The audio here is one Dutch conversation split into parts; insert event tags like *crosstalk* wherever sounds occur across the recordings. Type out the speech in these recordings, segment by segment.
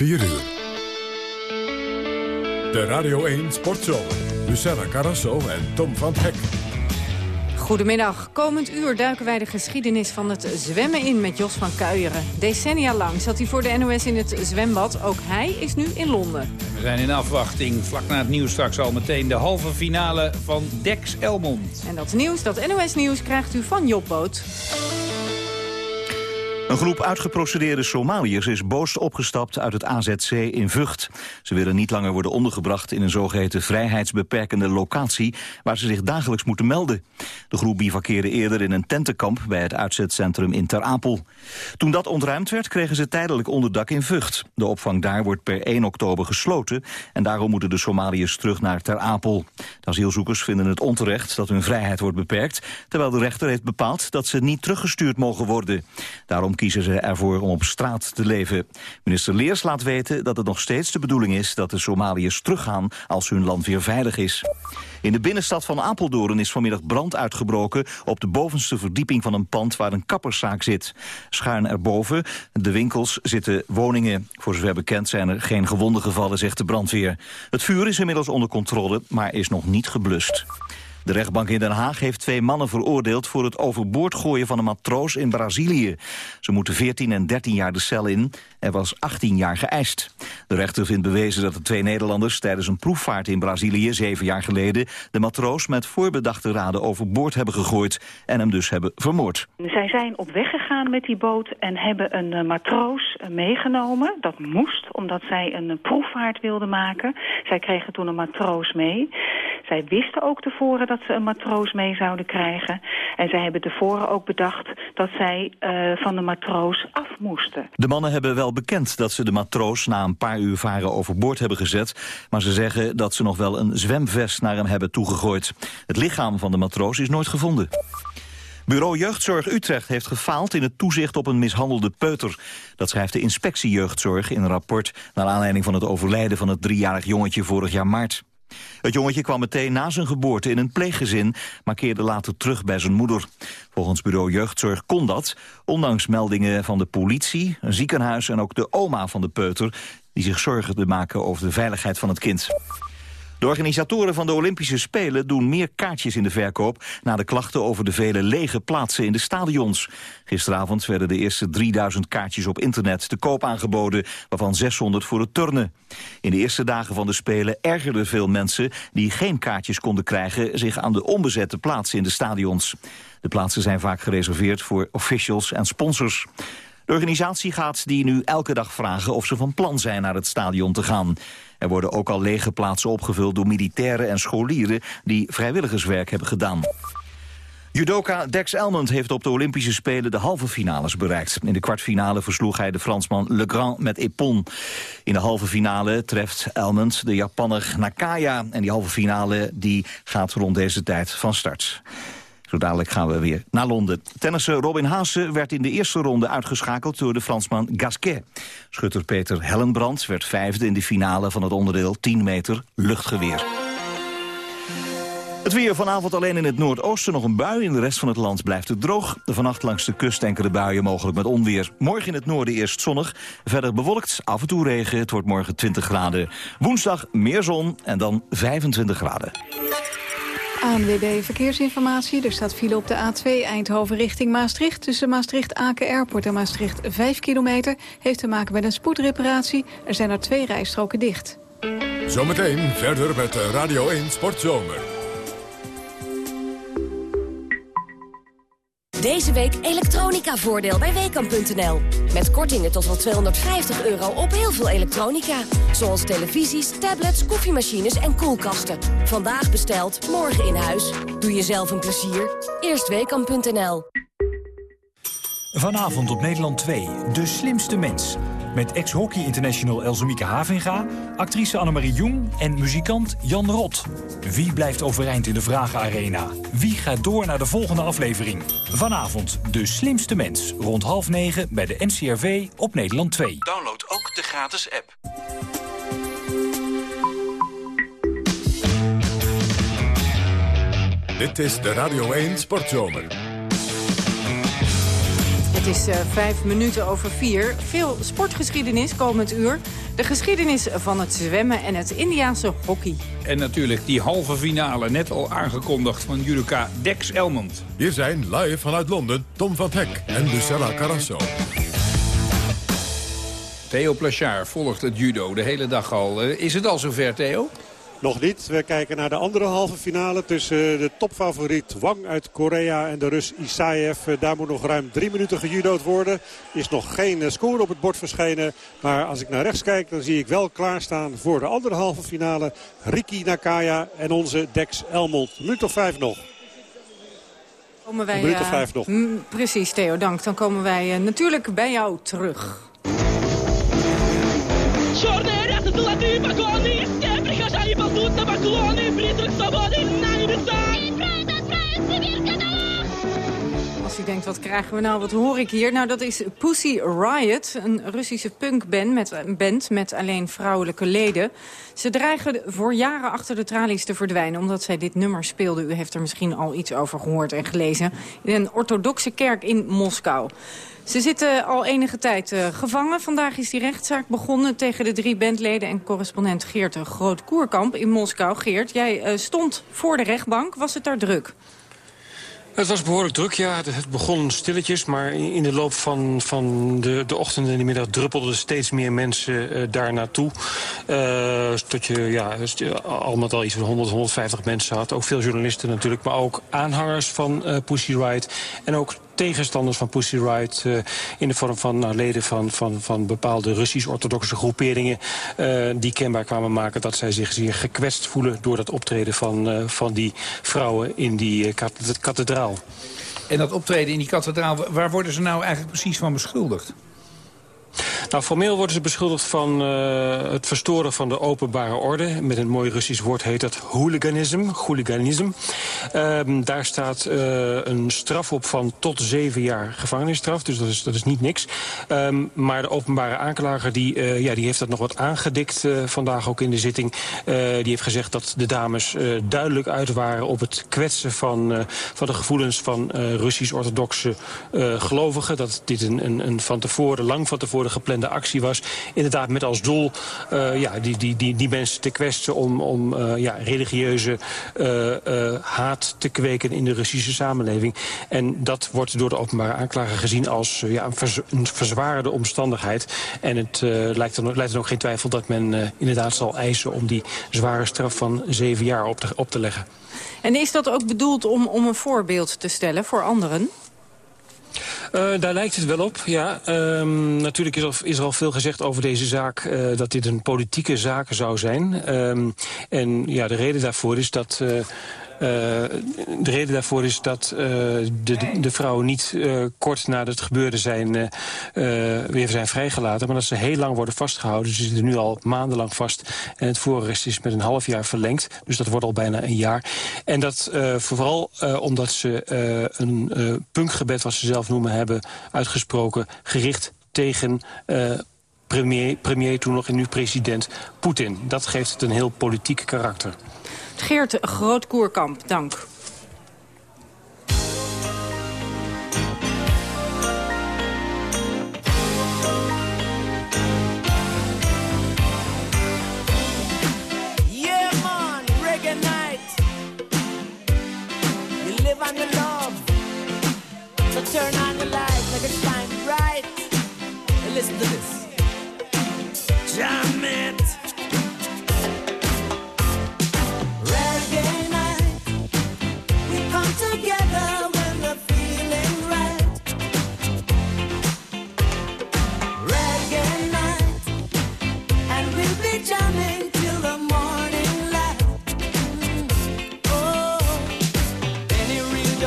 4 uur. De Radio 1 Sportzomer. Luciana Carrasso en Tom van Hek. Goedemiddag. Komend uur duiken wij de geschiedenis van het zwemmen in met Jos van Kuijeren. Decennia lang zat hij voor de NOS in het zwembad. Ook hij is nu in Londen. We zijn in afwachting. Vlak na het nieuws straks al meteen de halve finale van Dex Elmond. En dat nieuws, dat NOS-nieuws, krijgt u van Job Boot. Een groep uitgeprocedeerde Somaliërs is boos opgestapt uit het AZC in Vught. Ze willen niet langer worden ondergebracht in een zogeheten vrijheidsbeperkende locatie waar ze zich dagelijks moeten melden. De groep bivakkeerde eerder in een tentenkamp bij het uitzetcentrum in Ter Apel. Toen dat ontruimd werd kregen ze tijdelijk onderdak in Vught. De opvang daar wordt per 1 oktober gesloten en daarom moeten de Somaliërs terug naar Ter Apel. De asielzoekers vinden het onterecht dat hun vrijheid wordt beperkt, terwijl de rechter heeft bepaald dat ze niet teruggestuurd mogen worden. Daarom kiezen ze ervoor om op straat te leven. Minister Leers laat weten dat het nog steeds de bedoeling is... dat de Somaliërs teruggaan als hun land weer veilig is. In de binnenstad van Apeldoorn is vanmiddag brand uitgebroken... op de bovenste verdieping van een pand waar een kapperszaak zit. Schuin erboven, de winkels, zitten woningen. Voor zover bekend zijn er geen gewonden gevallen, zegt de brandweer. Het vuur is inmiddels onder controle, maar is nog niet geblust. De rechtbank in Den Haag heeft twee mannen veroordeeld... voor het overboord gooien van een matroos in Brazilië. Ze moeten 14 en 13 jaar de cel in. Er was 18 jaar geëist. De rechter vindt bewezen dat de twee Nederlanders... tijdens een proefvaart in Brazilië, zeven jaar geleden... de matroos met voorbedachte raden overboord hebben gegooid... en hem dus hebben vermoord. Zij zijn op weg gegaan met die boot en hebben een uh, matroos uh, meegenomen. Dat moest, omdat zij een uh, proefvaart wilden maken. Zij kregen toen een matroos mee. Zij wisten ook tevoren dat ze een matroos mee zouden krijgen. En zij hebben tevoren ook bedacht dat zij uh, van de matroos af moesten. De mannen hebben wel bekend dat ze de matroos na een paar uur varen overboord hebben gezet. Maar ze zeggen dat ze nog wel een zwemvest naar hem hebben toegegooid. Het lichaam van de matroos is nooit gevonden. Bureau Jeugdzorg Utrecht heeft gefaald in het toezicht op een mishandelde peuter. Dat schrijft de inspectie Jeugdzorg in een rapport... naar aanleiding van het overlijden van het driejarig jongetje vorig jaar maart. Het jongetje kwam meteen na zijn geboorte in een pleeggezin... maar keerde later terug bij zijn moeder. Volgens bureau Jeugdzorg kon dat, ondanks meldingen van de politie... een ziekenhuis en ook de oma van de peuter... die zich zorgen te maken over de veiligheid van het kind. De organisatoren van de Olympische Spelen doen meer kaartjes in de verkoop... na de klachten over de vele lege plaatsen in de stadions. Gisteravond werden de eerste 3000 kaartjes op internet te koop aangeboden... waarvan 600 voor het turnen. In de eerste dagen van de Spelen ergerden veel mensen... die geen kaartjes konden krijgen zich aan de onbezette plaatsen in de stadions. De plaatsen zijn vaak gereserveerd voor officials en sponsors. De organisatie gaat die nu elke dag vragen of ze van plan zijn naar het stadion te gaan. Er worden ook al lege plaatsen opgevuld door militairen en scholieren die vrijwilligerswerk hebben gedaan. Judoka Dex Elmond heeft op de Olympische Spelen de halve finales bereikt. In de kwartfinale versloeg hij de Fransman Legrand met Epon. In de halve finale treft Elmond de Japanner Nakaya. En die halve finale die gaat rond deze tijd van start. Zo dadelijk gaan we weer naar Londen. Tennisser Robin Haase werd in de eerste ronde uitgeschakeld door de Fransman Gasquet. Schutter Peter Hellenbrand werd vijfde in de finale van het onderdeel 10 meter luchtgeweer. Het weer vanavond alleen in het noordoosten nog een bui. In de rest van het land blijft het droog. Vannacht langs de kust enkele buien mogelijk met onweer. Morgen in het noorden eerst zonnig. Verder bewolkt, af en toe regen. Het wordt morgen 20 graden. Woensdag meer zon en dan 25 graden. ANWB Verkeersinformatie. Er staat file op de A2 Eindhoven richting Maastricht. Tussen Maastricht-Aken Airport en Maastricht 5 kilometer. Heeft te maken met een spoedreparatie. Er zijn er twee rijstroken dicht. Zometeen verder met Radio 1 Sportzomer. Deze week elektronica-voordeel bij Weekamp.nl. Met kortingen tot wel 250 euro op heel veel elektronica. Zoals televisies, tablets, koffiemachines en koelkasten. Vandaag besteld, morgen in huis. Doe jezelf een plezier. Eerst Weekamp.nl. Vanavond op Nederland 2, De Slimste Mens. Met ex-hockey international Elzemieke Havinga, actrice Annemarie Jong en muzikant Jan Rot. Wie blijft overeind in de Vragenarena? Wie gaat door naar de volgende aflevering? Vanavond De Slimste Mens, rond half negen bij de NCRV op Nederland 2. Download ook de gratis app. Dit is de Radio 1 Sportzomer. Het is uh, vijf minuten over vier. Veel sportgeschiedenis komend uur. De geschiedenis van het zwemmen en het Indiaanse hockey. En natuurlijk die halve finale, net al aangekondigd van judoka Dex Elmond. Hier zijn live vanuit Londen Tom van Hek en Lucella Carrasso. Theo Plachard volgt het judo de hele dag al. Uh, is het al zover, Theo? Nog niet. We kijken naar de andere halve finale tussen de topfavoriet Wang uit Korea en de Rus Isaev. Eh, daar moet nog ruim drie minuten gejudood worden. Is nog geen eh, score op het bord verschenen. Maar als ik naar rechts kijk dan zie ik wel klaarstaan voor de andere halve finale. Riki Nakaya en onze Dex Elmond. Een minuut of vijf nog. Komen wij, Een minuut of vijf nog. Precies Theo, dank. Dan komen wij natuurlijk bij jou terug. Тут поклоны, призрак свободы, Als u denkt, wat krijgen we nou, wat hoor ik hier? Nou, dat is Pussy Riot, een Russische punkband met, band met alleen vrouwelijke leden. Ze dreigen voor jaren achter de tralies te verdwijnen... omdat zij dit nummer speelden. U heeft er misschien al iets over gehoord en gelezen. In een orthodoxe kerk in Moskou. Ze zitten al enige tijd uh, gevangen. Vandaag is die rechtszaak begonnen tegen de drie bandleden... en correspondent Geert Groot-Koerkamp in Moskou. Geert, jij uh, stond voor de rechtbank. Was het daar druk? Het was behoorlijk druk, ja. Het begon stilletjes, maar in de loop van, van de, de ochtend en de middag... druppelden steeds meer mensen uh, daar naartoe. Uh, tot je ja, al met al iets van 100, 150 mensen had. Ook veel journalisten natuurlijk, maar ook aanhangers van uh, Pussy Riot. En ook tegenstanders van Pussy Riot... Uh, in de vorm van nou, leden van, van, van bepaalde Russisch-orthodoxe groeperingen... Uh, die kenbaar kwamen maken dat zij zich zeer gekwetst voelen... door dat optreden van, uh, van die vrouwen in die kathedraal. En dat optreden in die kathedraal, waar worden ze nou eigenlijk precies van beschuldigd? Nou, formeel worden ze beschuldigd van uh, het verstoren van de openbare orde. Met een mooi Russisch woord heet dat hooliganism. hooliganism. Uh, daar staat uh, een straf op van tot zeven jaar gevangenisstraf. Dus dat is, dat is niet niks. Um, maar de openbare aanklager die, uh, ja, die heeft dat nog wat aangedikt vandaag ook in de zitting. die heeft gezegd dat de dames duidelijk uit waren op het kwetsen van, van de gevoelens van Russisch-orthodoxe gelovigen. Dat dit een, een, een van tevoren, lang van tevoren de geplande actie was. Inderdaad met als doel uh, ja, die, die, die, die mensen te kwesten om, om uh, ja, religieuze uh, haat te kweken in de Russische samenleving. En dat wordt door de openbare aanklager gezien als ja, een verzwarende omstandigheid. En het lijkt, er, lijkt er ook geen twijfel dat men inderdaad zal eisen om die zware straf van zeven jaar op te, op te leggen. En is dat ook bedoeld om, om een voorbeeld te stellen voor anderen? Uh, daar lijkt het wel op, ja. Um, natuurlijk is er, is er, al veel gezegd over deze zaak... Uh, dat dit een politieke zaak zou zijn. Um, en ja, de reden daarvoor is dat... Uh, de reden daarvoor is dat uh, de, de, vrouwen niet uh, kort nadat het gebeurde zijn, weer zijn vrijgelaten. Maar dat ze heel lang worden vastgehouden. Ze zitten nu al maandenlang vast. En het voorarrest is met een half jaar verlengd. Dus dat wordt al bijna een jaar. En dat vooral omdat ze een punkgebed, wat ze zelf noemen, hebben uitgesproken... gericht tegen premier, premier toen nog en nu president Poetin. Dat geeft het een heel politiek karakter. Geert Grootkoerkamp, dank. Turn on the light, make it shine bright. And listen to this. Jam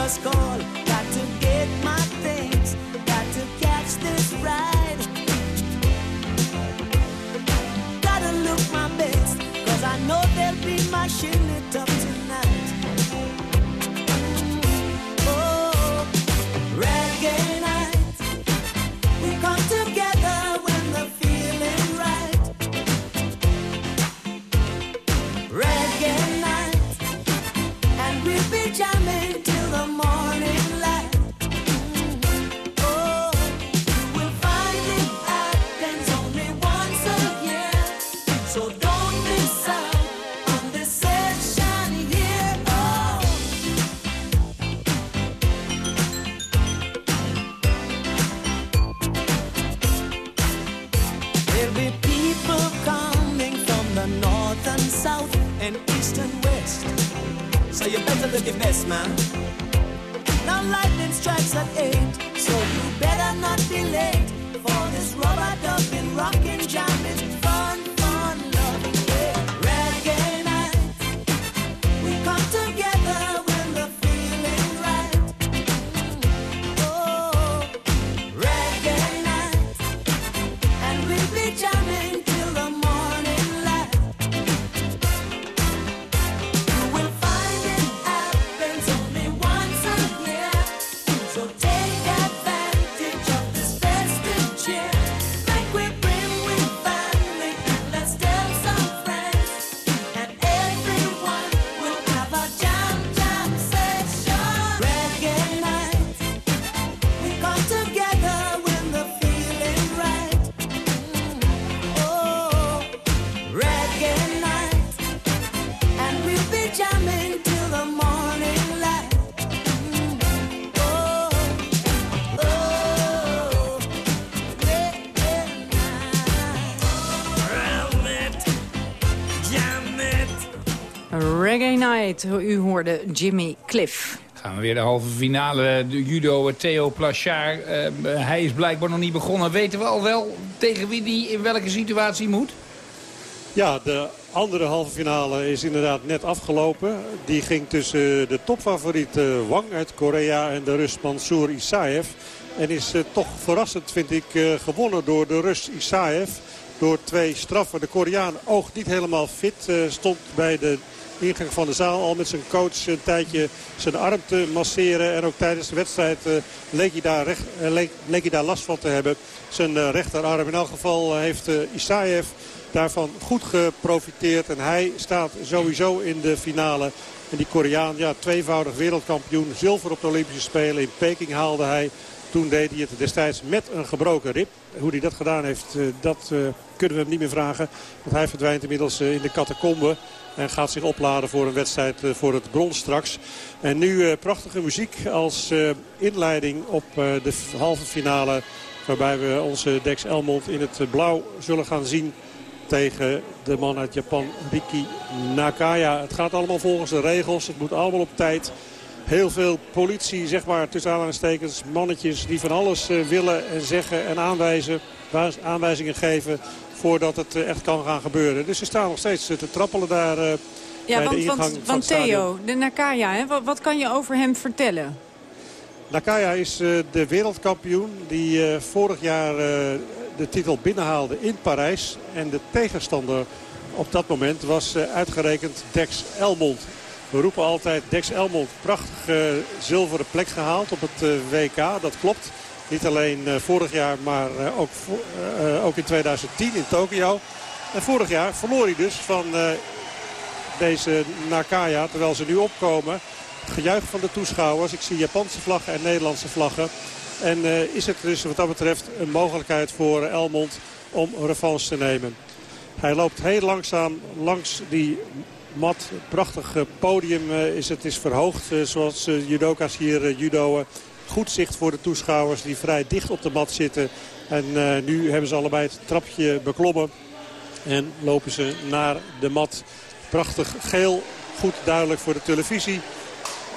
just call. Got to get my things, got to catch this ride. Gotta look my best, cause I know there'll be my shilling. U hoorde Jimmy Cliff. Gaan we weer de halve finale. De judo Theo Plachard. Eh, hij is blijkbaar nog niet begonnen. Weten we al wel tegen wie die in welke situatie moet? Ja, de andere halve finale is inderdaad net afgelopen. Die ging tussen de topfavoriet eh, Wang uit Korea en de Rus Mansour Isaev. En is eh, toch verrassend, vind ik, eh, gewonnen door de Rus Isaev. Door twee straffen. De Koreaan oogt niet helemaal fit. eh, stond bij de ingang van de zaal al met zijn coach een tijdje zijn arm te masseren. En ook tijdens de wedstrijd eh, leek, hij daar eh, leek, leek hij daar last van te hebben. Zijn eh, rechterarm. In elk geval heeft Isaev daarvan goed geprofiteerd. En hij staat sowieso in de finale. En die Koreaan, ja, tweevoudig wereldkampioen. Zilver op de Olympische Spelen. In Peking haalde hij. Toen deed hij het destijds met een gebroken rib. Hoe hij dat gedaan heeft, eh, dat eh, kunnen we hem niet meer vragen. Want hij verdwijnt inmiddels eh, in de catacombe. En gaat zich opladen voor een wedstrijd voor het brons straks. En nu prachtige muziek als inleiding op de halve finale. Waarbij we onze Dex Elmond in het blauw zullen gaan zien tegen de man uit Japan, Riki Nakaya. Het gaat allemaal volgens de regels. Het moet allemaal op tijd. Heel veel politie, zeg maar, tussen aanhalingstekens, mannetjes die van alles eh, willen en zeggen en aanwijzen, aanwijzingen geven voordat het eh, echt kan gaan gebeuren. Dus ze staan nog steeds eh, te trappelen daar Ja, bij de want, ingang want, van want. Theo, de Nakaya, hè, wat, wat kan je over hem vertellen? Nakaya is de wereldkampioen die vorig jaar de titel binnenhaalde in Parijs. En de tegenstander op dat moment was uitgerekend Dex Elmond. We roepen altijd Dex Elmond. Prachtig eh, zilveren plek gehaald op het eh, WK. Dat klopt. Niet alleen eh, vorig jaar, maar ook, ook in 2010 in Tokio. En vorig jaar verloor hij dus van deze Nakaya. Terwijl ze nu opkomen. Het gejuich van de toeschouwers. Ik zie Japanse vlaggen en Nederlandse vlaggen. En is het dus wat dat betreft een mogelijkheid voor Elmond om revanche te nemen. Hij loopt heel langzaam langs die mat. Prachtig eh, podium eh, is het is verhoogd. eh, zoals judoka's hier judoën. Goed zicht voor de toeschouwers die vrij dicht op de mat zitten. En nu hebben ze allebei het trapje beklommen. En lopen ze naar de mat. Prachtig geel. Goed duidelijk voor de televisie.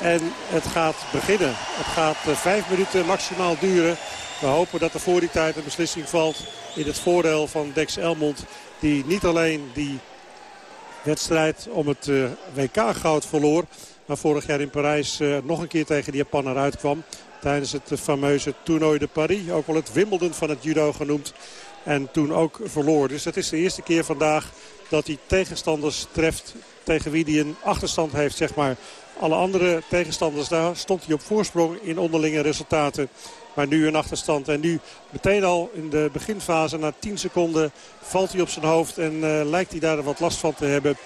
En het gaat beginnen. Het gaat vijf minuten maximaal duren. We hopen dat er voor die tijd een beslissing valt in het voordeel van Dex Elmond. Die niet alleen die wedstrijd om het eh, WK-goud verloor. Maar vorig jaar in Parijs eh, nog een keer tegen de Japaner uitkwam. Tijdens het eh, fameuze toernooi de Paris. Ook wel het Wimbledon van het judo genoemd. En toen ook verloor. Dus het is de eerste keer vandaag dat hij tegenstanders treft tegen wie hij een achterstand heeft, zeg maar. Alle andere tegenstanders, daar stond hij op voorsprong in onderlinge resultaten. Maar nu een achterstand. En nu meteen al in de beginfase, na 10 seconden, valt hij op zijn hoofd. En eh, lijkt hij daar wat last van te hebben.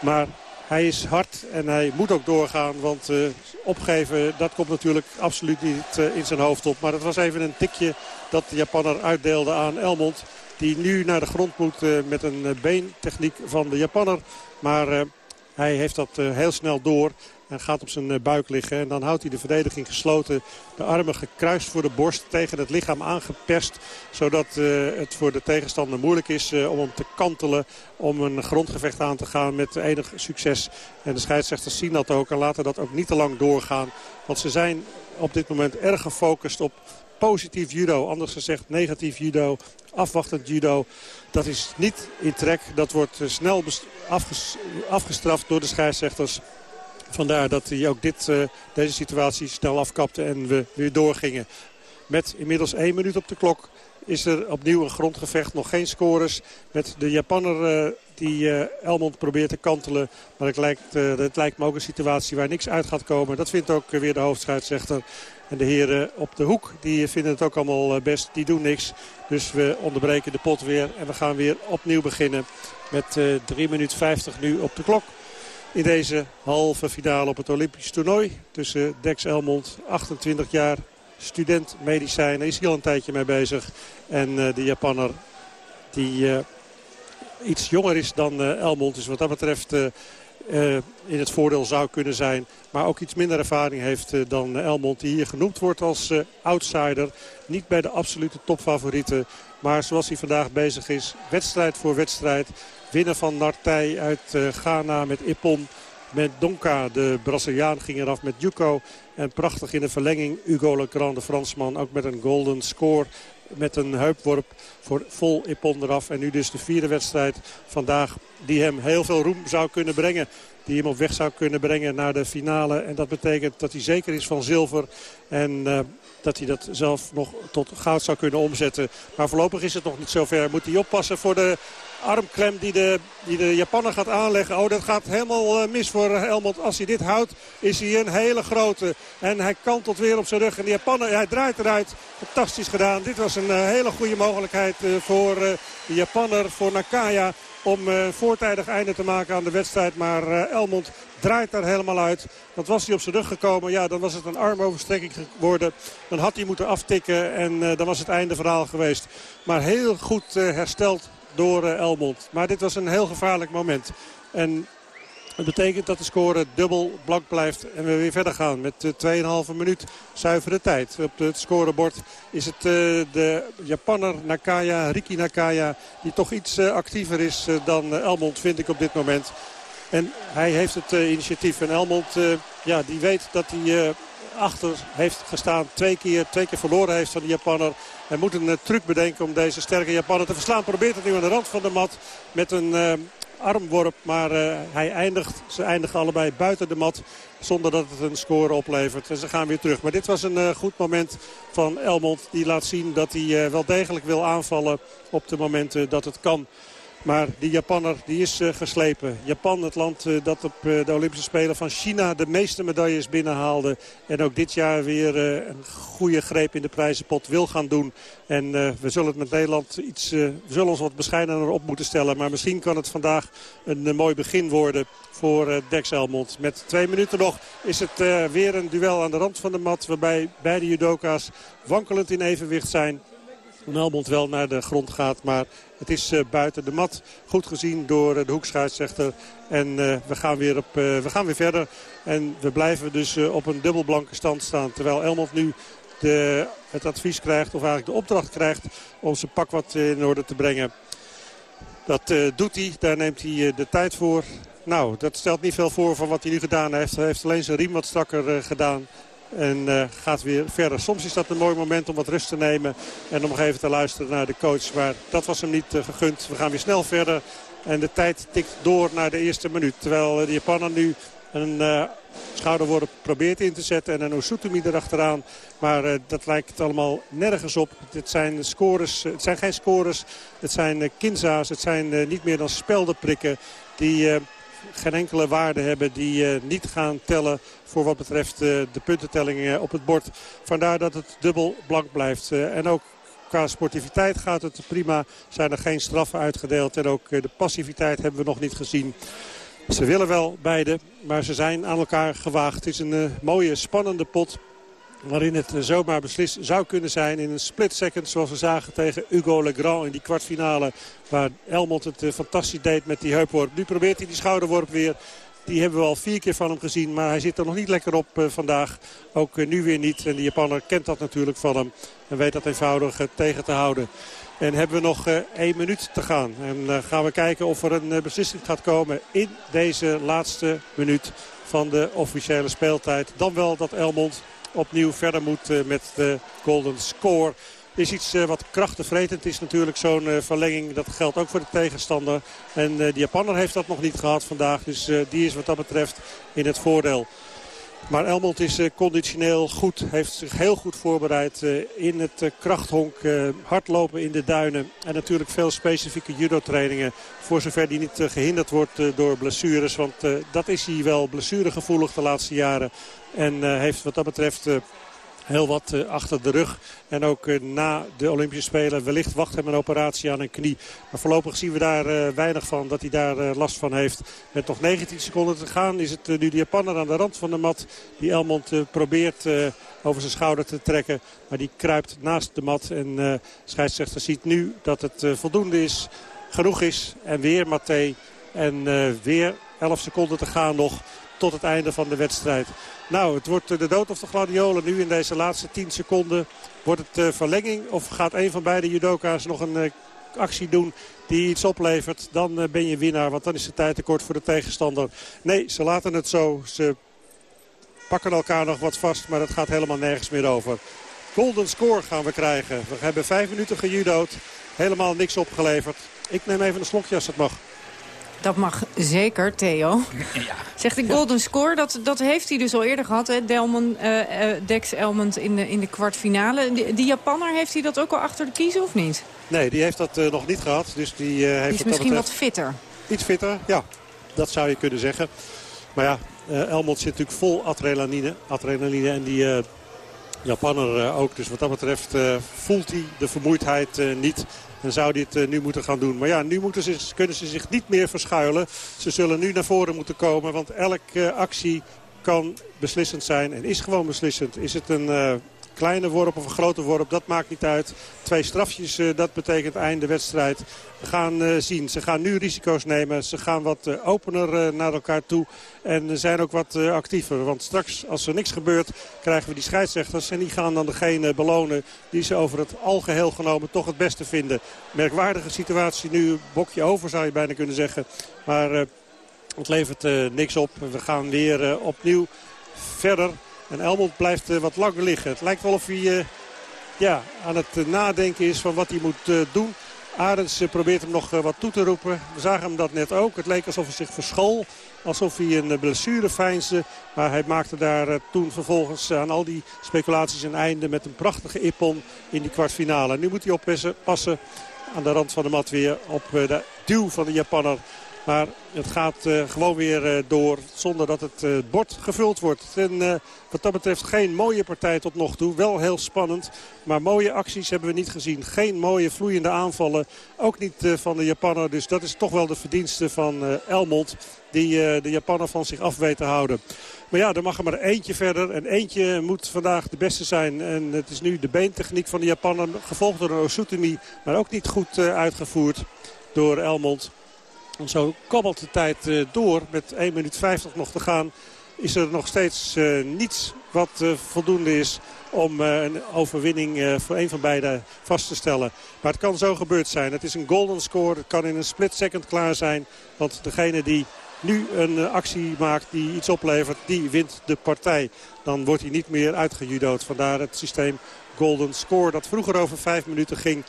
Maar hij is hard en hij moet ook doorgaan. Want eh, opgeven, dat komt natuurlijk absoluut niet eh, in zijn hoofd op. Maar het was even een tikje dat de Japanner uitdeelde aan Elmond. Die nu naar de grond moet met een beentechniek van de Japanner. Maar Hij heeft dat eh, heel snel door en gaat op zijn eh, buik liggen. En dan houdt hij de verdediging gesloten. De armen gekruist voor de borst tegen het lichaam aangeperst. Zodat eh, het voor de tegenstander moeilijk is om hem te kantelen. Om een grondgevecht aan te gaan met enig succes. En de scheidsrechters zien dat ook en laten dat ook niet te lang doorgaan. Want ze zijn op dit moment erg gefocust op positief judo. Anders gezegd negatief judo, afwachtend judo. Dat is niet in trek. Dat wordt eh, snel afgestraft door de scheidsrechters. Vandaar dat hij ook dit, eh, deze situatie snel afkapte en we weer doorgingen. Met inmiddels één minuut op de klok is er opnieuw een grondgevecht. Nog geen scores met de Japanner eh, die Elmond probeert te kantelen. Maar het lijkt, het lijkt me ook een situatie waar niks uit gaat komen. Dat vindt ook weer de hoofdscheidsrechter. En de heren op de hoek die vinden het ook allemaal eh, best. Die doen niks. Dus we onderbreken de pot weer. En we gaan weer opnieuw beginnen. Met eh 3 minuten 50 nu op de klok. In deze halve finale op het Olympisch toernooi. Tussen Dex Elmond, 28 jaar, student medicijnen. Is hier een tijdje mee bezig. En eh, de Japanner die eh, iets jonger is dan Elmond. Dus wat dat betreft eh, in het voordeel zou kunnen zijn. Maar ook iets minder ervaring heeft eh, dan Elmond. Die hier genoemd wordt als eh, outsider. Niet bij de absolute topfavorieten. Maar zoals hij vandaag bezig is. Wedstrijd voor wedstrijd. Winnen van Nartij uit Ghana met Ippon. Met Donka, de Braziliaan, ging eraf met Yuko. En prachtig in de verlenging Hugo Legrand, de Fransman. Ook met een golden score. Met een heupworp voor vol Ippon eraf. En nu dus de vierde wedstrijd vandaag die hem heel veel roem zou kunnen brengen. Die hem op weg zou kunnen brengen naar de finale. En dat betekent dat hij zeker is van zilver. En eh, dat hij dat zelf nog tot goud zou kunnen omzetten. Maar voorlopig is het nog niet zover. Moet hij oppassen voor de armklem die de, die de Japaner gaat aanleggen. Oh, dat gaat helemaal eh, mis voor Helmond. Als hij dit houdt, is hij een hele grote. En hij kantelt weer op zijn rug. En de Japaner, hij draait eruit. Fantastisch gedaan. Dit was een eh, hele goede mogelijkheid voor de Japaner, voor Nakaya om eh, voortijdig einde te maken aan de wedstrijd. Maar eh, Elmond draait daar helemaal uit. Want was hij op zijn rug gekomen, ja, dan was het een armoverstrekking geworden. Dan had hij moeten aftikken en eh, dan was het einde verhaal geweest. Maar heel goed hersteld door Elmond. Maar dit was een heel gevaarlijk moment. En het betekent dat de score dubbel blank blijft en we weer verder gaan met eh, 2,5 minuut zuivere tijd. Op het scorebord is het eh, de Japanner Nakaya, Riki Nakaya, die toch iets eh, actiever is eh, dan eh, Elmond vind ik op dit moment. En hij heeft het eh, initiatief. En Elmond, eh, ja, die weet dat hij eh, achter heeft gestaan. Twee keer, twee keer verloren heeft van de Japanner. Hij moet een eh, truc bedenken om deze sterke Japanner te verslaan. Probeert het nu aan de rand van de mat met een eh, armworp. Maar eh, hij eindigt, ze eindigen allebei buiten de mat. Zonder dat het een score oplevert. En ze gaan weer terug. Maar dit was een eh, goed moment van Elmond. Die laat zien dat hij eh, wel degelijk wil aanvallen op de momenten dat het kan. Maar die Japanner die is eh, geslepen. Japan, het land eh, dat op eh, de Olympische Spelen van China de meeste medailles binnenhaalde. En ook dit jaar weer een goede greep in de prijzenpot wil gaan doen. En we zullen het met Nederland iets, zullen ons wat bescheidener op moeten stellen. Maar misschien kan het vandaag een mooi begin worden voor Dex Elmond. Met twee minuten nog is het weer een duel aan de rand van de mat. Waarbij beide judoka's wankelend in evenwicht zijn. Nelmond wel naar de grond gaat. Maar het is eh, buiten de mat. Goed gezien door eh, de hoekscheidsrechter. En eh, we, gaan weer op, we gaan weer verder. En we blijven dus op een dubbelblanke stand staan. Terwijl Elmond nu de, het advies krijgt, of eigenlijk de opdracht krijgt... om zijn pak wat in orde te brengen. Dat doet hij. Daar neemt hij de tijd voor. Nou, dat stelt niet veel voor van wat hij nu gedaan heeft. Hij heeft alleen zijn riem wat strakker gedaan. En eh, gaat weer verder. Soms is dat een mooi moment om wat rust te nemen. En om even te luisteren naar de coach. Maar dat was hem niet eh, gegund. We gaan weer snel verder. En de tijd tikt door naar de eerste minuut. Terwijl eh, de Japaner nu een eh, schouderworp probeert in te zetten. En een Osutumi erachteraan. Maar dat lijkt allemaal nergens op. Het zijn, scores, het zijn geen scores. Het zijn kinza's. Het zijn niet meer dan speldenprikken. Die geen enkele waarde hebben. Die eh, niet gaan tellen voor wat betreft eh, de puntentelling eh, op het bord. Vandaar dat het dubbel blank blijft. En ook qua sportiviteit gaat het prima. Zijn er geen straffen uitgedeeld. En ook de passiviteit hebben we nog niet gezien. Ze willen wel beide, maar ze zijn aan elkaar gewaagd. Het is een mooie, spannende pot. Waarin het eh, zomaar beslist zou kunnen zijn in een split second. Zoals we zagen tegen Hugo Legrand in die kwartfinale. Waar Elmond het eh, fantastisch deed met die heupworp. Nu probeert hij die schouderworp weer. die hebben we al vier keer van hem gezien. Maar hij zit er nog niet lekker op eh, vandaag. Ook nu weer niet. En de Japaner kent dat natuurlijk van hem. En weet dat eenvoudig tegen te houden. En hebben we nog één minuut te gaan. En gaan we kijken of er een beslissing gaat komen in deze laatste minuut van de officiële speeltijd. Dan wel dat Elmond opnieuw verder moet eh, met de golden score. is iets eh, wat krachtenvretend is natuurlijk, zo'n eh, verlenging. Dat geldt ook voor de tegenstander. En de Japaner heeft dat nog niet gehad vandaag. Dus die is wat dat betreft in het voordeel. Maar Elmond is eh, conditioneel goed. Heeft zich heel goed voorbereid eh, in het eh, krachthonk. hardlopen in de duinen. En natuurlijk veel specifieke judo-trainingen. Voor zover die niet eh, gehinderd wordt door blessures. Want dat is hij wel blessuregevoelig de laatste jaren. En heeft wat dat betreft... heel wat eh, achter de rug. En ook eh, na de Olympische Spelen wellicht wacht hem een operatie aan een knie. Maar voorlopig zien we daar eh, weinig van dat hij daar last van heeft. Met nog 19 seconden te gaan is het nu de Japaner aan de rand van de mat. Die Elmond probeert over zijn schouder te trekken. Maar die kruipt naast de mat. En eh scheidsrechter ziet nu dat het voldoende is. Genoeg is. En weer Mathé. En weer 11 seconden te gaan nog tot het einde van de wedstrijd. Nou, het wordt eh, de dood of de gladiolen nu in deze laatste 10 seconden. Wordt het eh, verlenging of gaat een van beide judoka's nog een eh, actie doen die iets oplevert. Dan ben je winnaar, want dan is de tijd te kort voor de tegenstander. Nee, ze laten het zo. Ze pakken elkaar nog wat vast, maar het gaat helemaal nergens meer over. Golden score gaan we krijgen. We hebben vijf minuten gejudood. Helemaal niks opgeleverd. Ik neem even een slokje als het mag. Dat mag zeker, Theo. Zegt de golden score, dat, dat heeft hij dus al eerder gehad. Hè? Delman, eh, eh, Dex Elmond in de, in de kwartfinale. Die, die Japanner, heeft hij dat ook al achter de kiezen of niet? Nee, die heeft dat eh, nog niet gehad. Dus die, eh, heeft Die is wat misschien betreft wat fitter. Iets fitter, ja. Dat zou je kunnen zeggen. Maar ja, eh, Elmond zit natuurlijk vol adrenaline. adrenaline en die eh, Japanner eh, ook. Dus wat dat betreft eh, voelt hij de vermoeidheid eh, niet. En zou het eh, nu moeten gaan doen. Maar ja, nu moeten ze, kunnen ze zich niet meer verschuilen. Ze zullen nu naar voren moeten komen. Want elke actie kan beslissend zijn. En is gewoon beslissend. Is het een eh, kleine worp of een grote worp, dat maakt niet uit. Twee strafjes, eh, dat betekent einde wedstrijd. We gaan eh, zien. Ze gaan nu risico's nemen. Ze gaan wat eh, opener naar elkaar toe. En zijn ook wat actiever. Want straks, als er niks gebeurt, krijgen we die scheidsrechters. En die gaan dan degene belonen die ze over het algeheel genomen toch het beste vinden. Merkwaardige situatie nu. Bokje over zou je bijna kunnen zeggen. Maar het levert niks op. We gaan weer opnieuw verder. En Elmond blijft eh, wat langer liggen. Het lijkt wel of hij eh, ja, aan het eh, nadenken is van wat hij moet doen. Arends probeert hem nog wat toe te roepen. We zagen hem dat net ook. Het leek alsof hij zich verschool. Alsof hij een blessure veinsde. Maar hij maakte daar toen vervolgens aan al die speculaties een einde met een prachtige ippon in die kwartfinale. Nu moet hij oppassen passen aan de rand van de mat weer op de duw van de Japanner. Maar het gaat eh, gewoon weer eh, door zonder dat het eh, bord gevuld wordt. En, wat dat betreft geen mooie partij tot nog toe. Wel heel spannend. Maar mooie acties hebben we niet gezien. Geen mooie vloeiende aanvallen. Ook niet van de Japanner. Dus dat is toch wel de verdienste van Elmond. Die de Japanner van zich af weet te houden. Maar ja, er mag er maar eentje verder. En eentje moet vandaag de beste zijn. En het is nu de beentechniek van de Japanner. Gevolgd door een Osutumi. Maar ook niet goed uitgevoerd door Elmond. En zo kabbelt de tijd eh, door met 1 minuut 50 nog te gaan. Is er nog steeds eh, niets wat eh, voldoende is om een overwinning voor een van beiden vast te stellen. Maar het kan zo gebeurd zijn. Het is een golden score. Het kan in een split second klaar zijn. Want degene die nu een actie maakt die iets oplevert, die wint de partij. Dan wordt hij niet meer uitgejudood. Vandaar het systeem golden score dat vroeger over vijf minuten ging.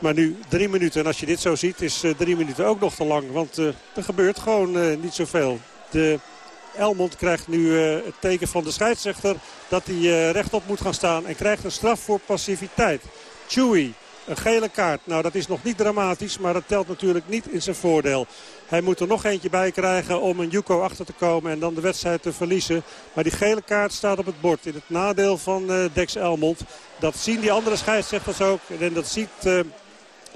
Maar nu drie minuten. En als je dit zo ziet is eh, drie minuten ook nog te lang. Want eh, er gebeurt gewoon eh, niet zoveel. De Elmond krijgt nu het teken van de scheidsrechter dat hij eh, rechtop moet gaan staan. En krijgt een straf voor passiviteit. Chewy, een gele kaart. Nou dat is nog niet dramatisch, maar dat telt natuurlijk niet in zijn voordeel. Hij moet er nog eentje bij krijgen om een Yuko achter te komen en dan de wedstrijd te verliezen. Maar die gele kaart staat op het bord in het nadeel van Dex Elmond. Dat zien die andere scheidsrechters ook. En dat ziet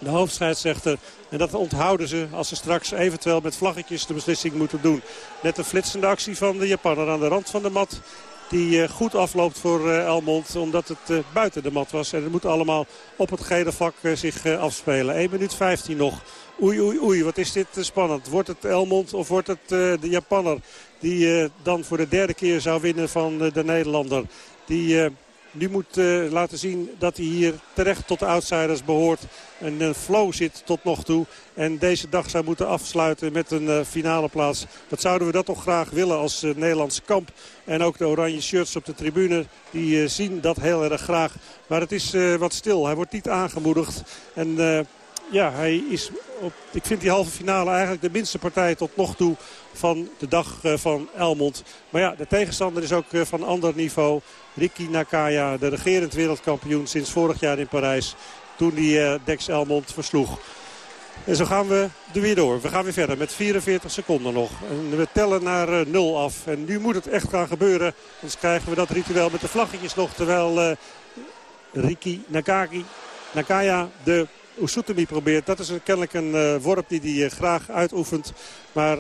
de hoofdscheidsrechter. En dat onthouden ze als ze straks eventueel met vlaggetjes de beslissing moeten doen. Net een flitsende actie van de Japaner aan de rand van de mat. die eh, goed afloopt voor eh, Elmond. Omdat het eh, buiten de mat was. En het moet allemaal op het gele vak zich afspelen. 1 minuut 15 nog. Oei, oei, oei, wat is dit spannend. Wordt het Elmond of wordt het de Japanner... die dan voor de derde keer zou winnen van de Nederlander. Die... nu moet eh, laten zien dat hij hier terecht tot de outsiders behoort. Een eh, flow zit tot nog toe. En deze dag zou moeten afsluiten met een eh, finale plaats. Dat zouden we dat toch graag willen als eh, Nederlands kamp. En ook de oranje shirts op de tribune. Die zien dat heel erg graag. Maar het is wat stil. Hij wordt niet aangemoedigd. En ja, hij is op, ik vind die halve finale eigenlijk de minste partij tot nog toe van de dag eh, van Elmond. Maar ja, de tegenstander is ook eh, van ander niveau. Ricky Nakaya, de regerend wereldkampioen sinds vorig jaar in Parijs. Toen hij eh, Dex Elmond versloeg. En zo gaan we er weer door. We gaan weer verder met 44 seconden nog. En we tellen naar eh, 0 af. En nu moet het echt gaan gebeuren. Anders krijgen we dat ritueel met de vlaggetjes nog. Terwijl eh, Riki Nakagi, Nakaya de Usutumi probeert. Dat is kennelijk een eh, worp die hij eh, graag uitoefent. Maar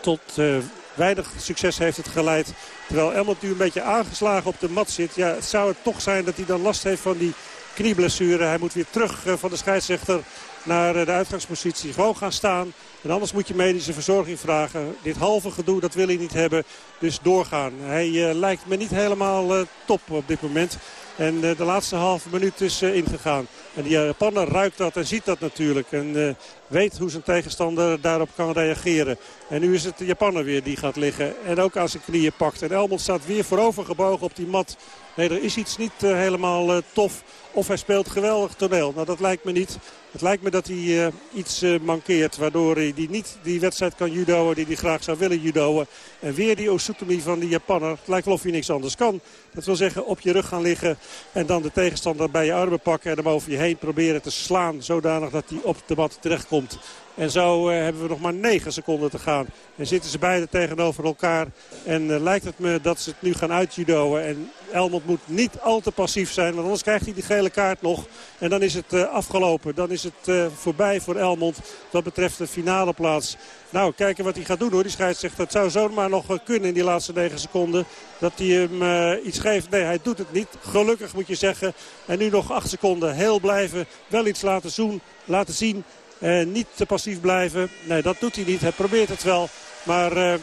tot eh, weinig succes heeft het geleid. Terwijl Elmond nu een beetje aangeslagen op de mat zit. Ja, het zou het toch zijn dat hij dan last heeft van die knieblessure. Hij moet weer terug van de scheidsrechter naar de uitgangspositie. Gewoon gaan staan. En anders moet je medische verzorging vragen. Dit halve gedoe, dat wil hij niet hebben. Dus doorgaan. Hij lijkt me niet helemaal top op dit moment. En eh, de laatste halve minuut is eh, ingegaan. En die Japaner ruikt dat en ziet dat natuurlijk. En eh, weet hoe zijn tegenstander daarop kan reageren. En nu is het de Japaner weer die gaat liggen. En ook aan zijn knieën pakt. En Elmond staat weer voorover gebogen op die mat. Nee, er is iets niet eh, helemaal eh, tof. Of hij speelt geweldig toneel. Nou, dat lijkt me niet. Het lijkt me dat hij eh, iets eh, mankeert. Waardoor hij die niet die wedstrijd kan judoën die hij graag zou willen judoën. En weer die Osutumi van die Japanner. Het lijkt wel of hij niks anders kan. Dat wil zeggen op je rug gaan liggen. En dan de tegenstander bij je armen pakken. En hem over je heen proberen te slaan. Zodanig dat hij op de mat terechtkomt. En zo eh, hebben we nog maar 9 seconden te gaan. En zitten ze beiden tegenover elkaar. En lijkt het me dat ze het nu gaan uitjudoën. En Elmond moet niet al te passief zijn. Want anders krijgt hij die gele kaart nog. En dan is het afgelopen. Dan is het eh, voorbij voor Elmond. Wat betreft de finale plaats. Nou, kijken wat hij gaat doen hoor. Die scheidsrechter. Het zou zomaar nog eh, kunnen in die laatste 9 seconden. Dat hij hem eh, iets geeft. Nee, hij doet het niet. Gelukkig moet je zeggen. En nu nog 8 seconden. Heel blijven. Wel iets laten, zoen, laten zien. Eh, niet te passief blijven. Nee, dat doet hij niet. Hij probeert het wel. Maar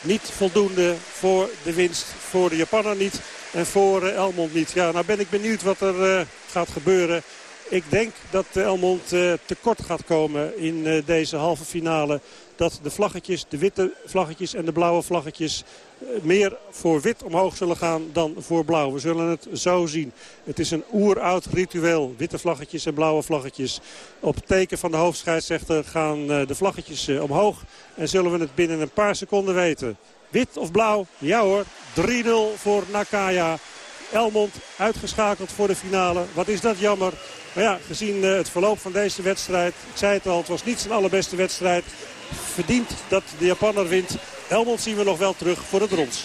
niet voldoende voor de winst. Voor de Japaner niet. En voor Elmond niet. Ja, nou ben ik benieuwd wat er gaat gebeuren. Ik denk dat Elmond eh, tekort gaat komen in eh, deze halve finale. Dat de vlaggetjes, de witte vlaggetjes en de blauwe vlaggetjes... eh, meer voor wit omhoog zullen gaan dan voor blauw. We zullen het zo zien. Het is een oeroud ritueel. Witte vlaggetjes en blauwe vlaggetjes. Op teken van de hoofdscheidsrechter gaan de vlaggetjes omhoog. En zullen we het binnen een paar seconden weten. Wit of blauw? Ja hoor. 3-0 voor Nakaya. Elmond uitgeschakeld voor de finale. Wat is dat jammer. Maar ja, gezien eh, het verloop van deze wedstrijd. Ik zei het al, het was niet zijn allerbeste wedstrijd. Verdient dat de Japanner wint. Elmond zien we nog wel terug voor het brons.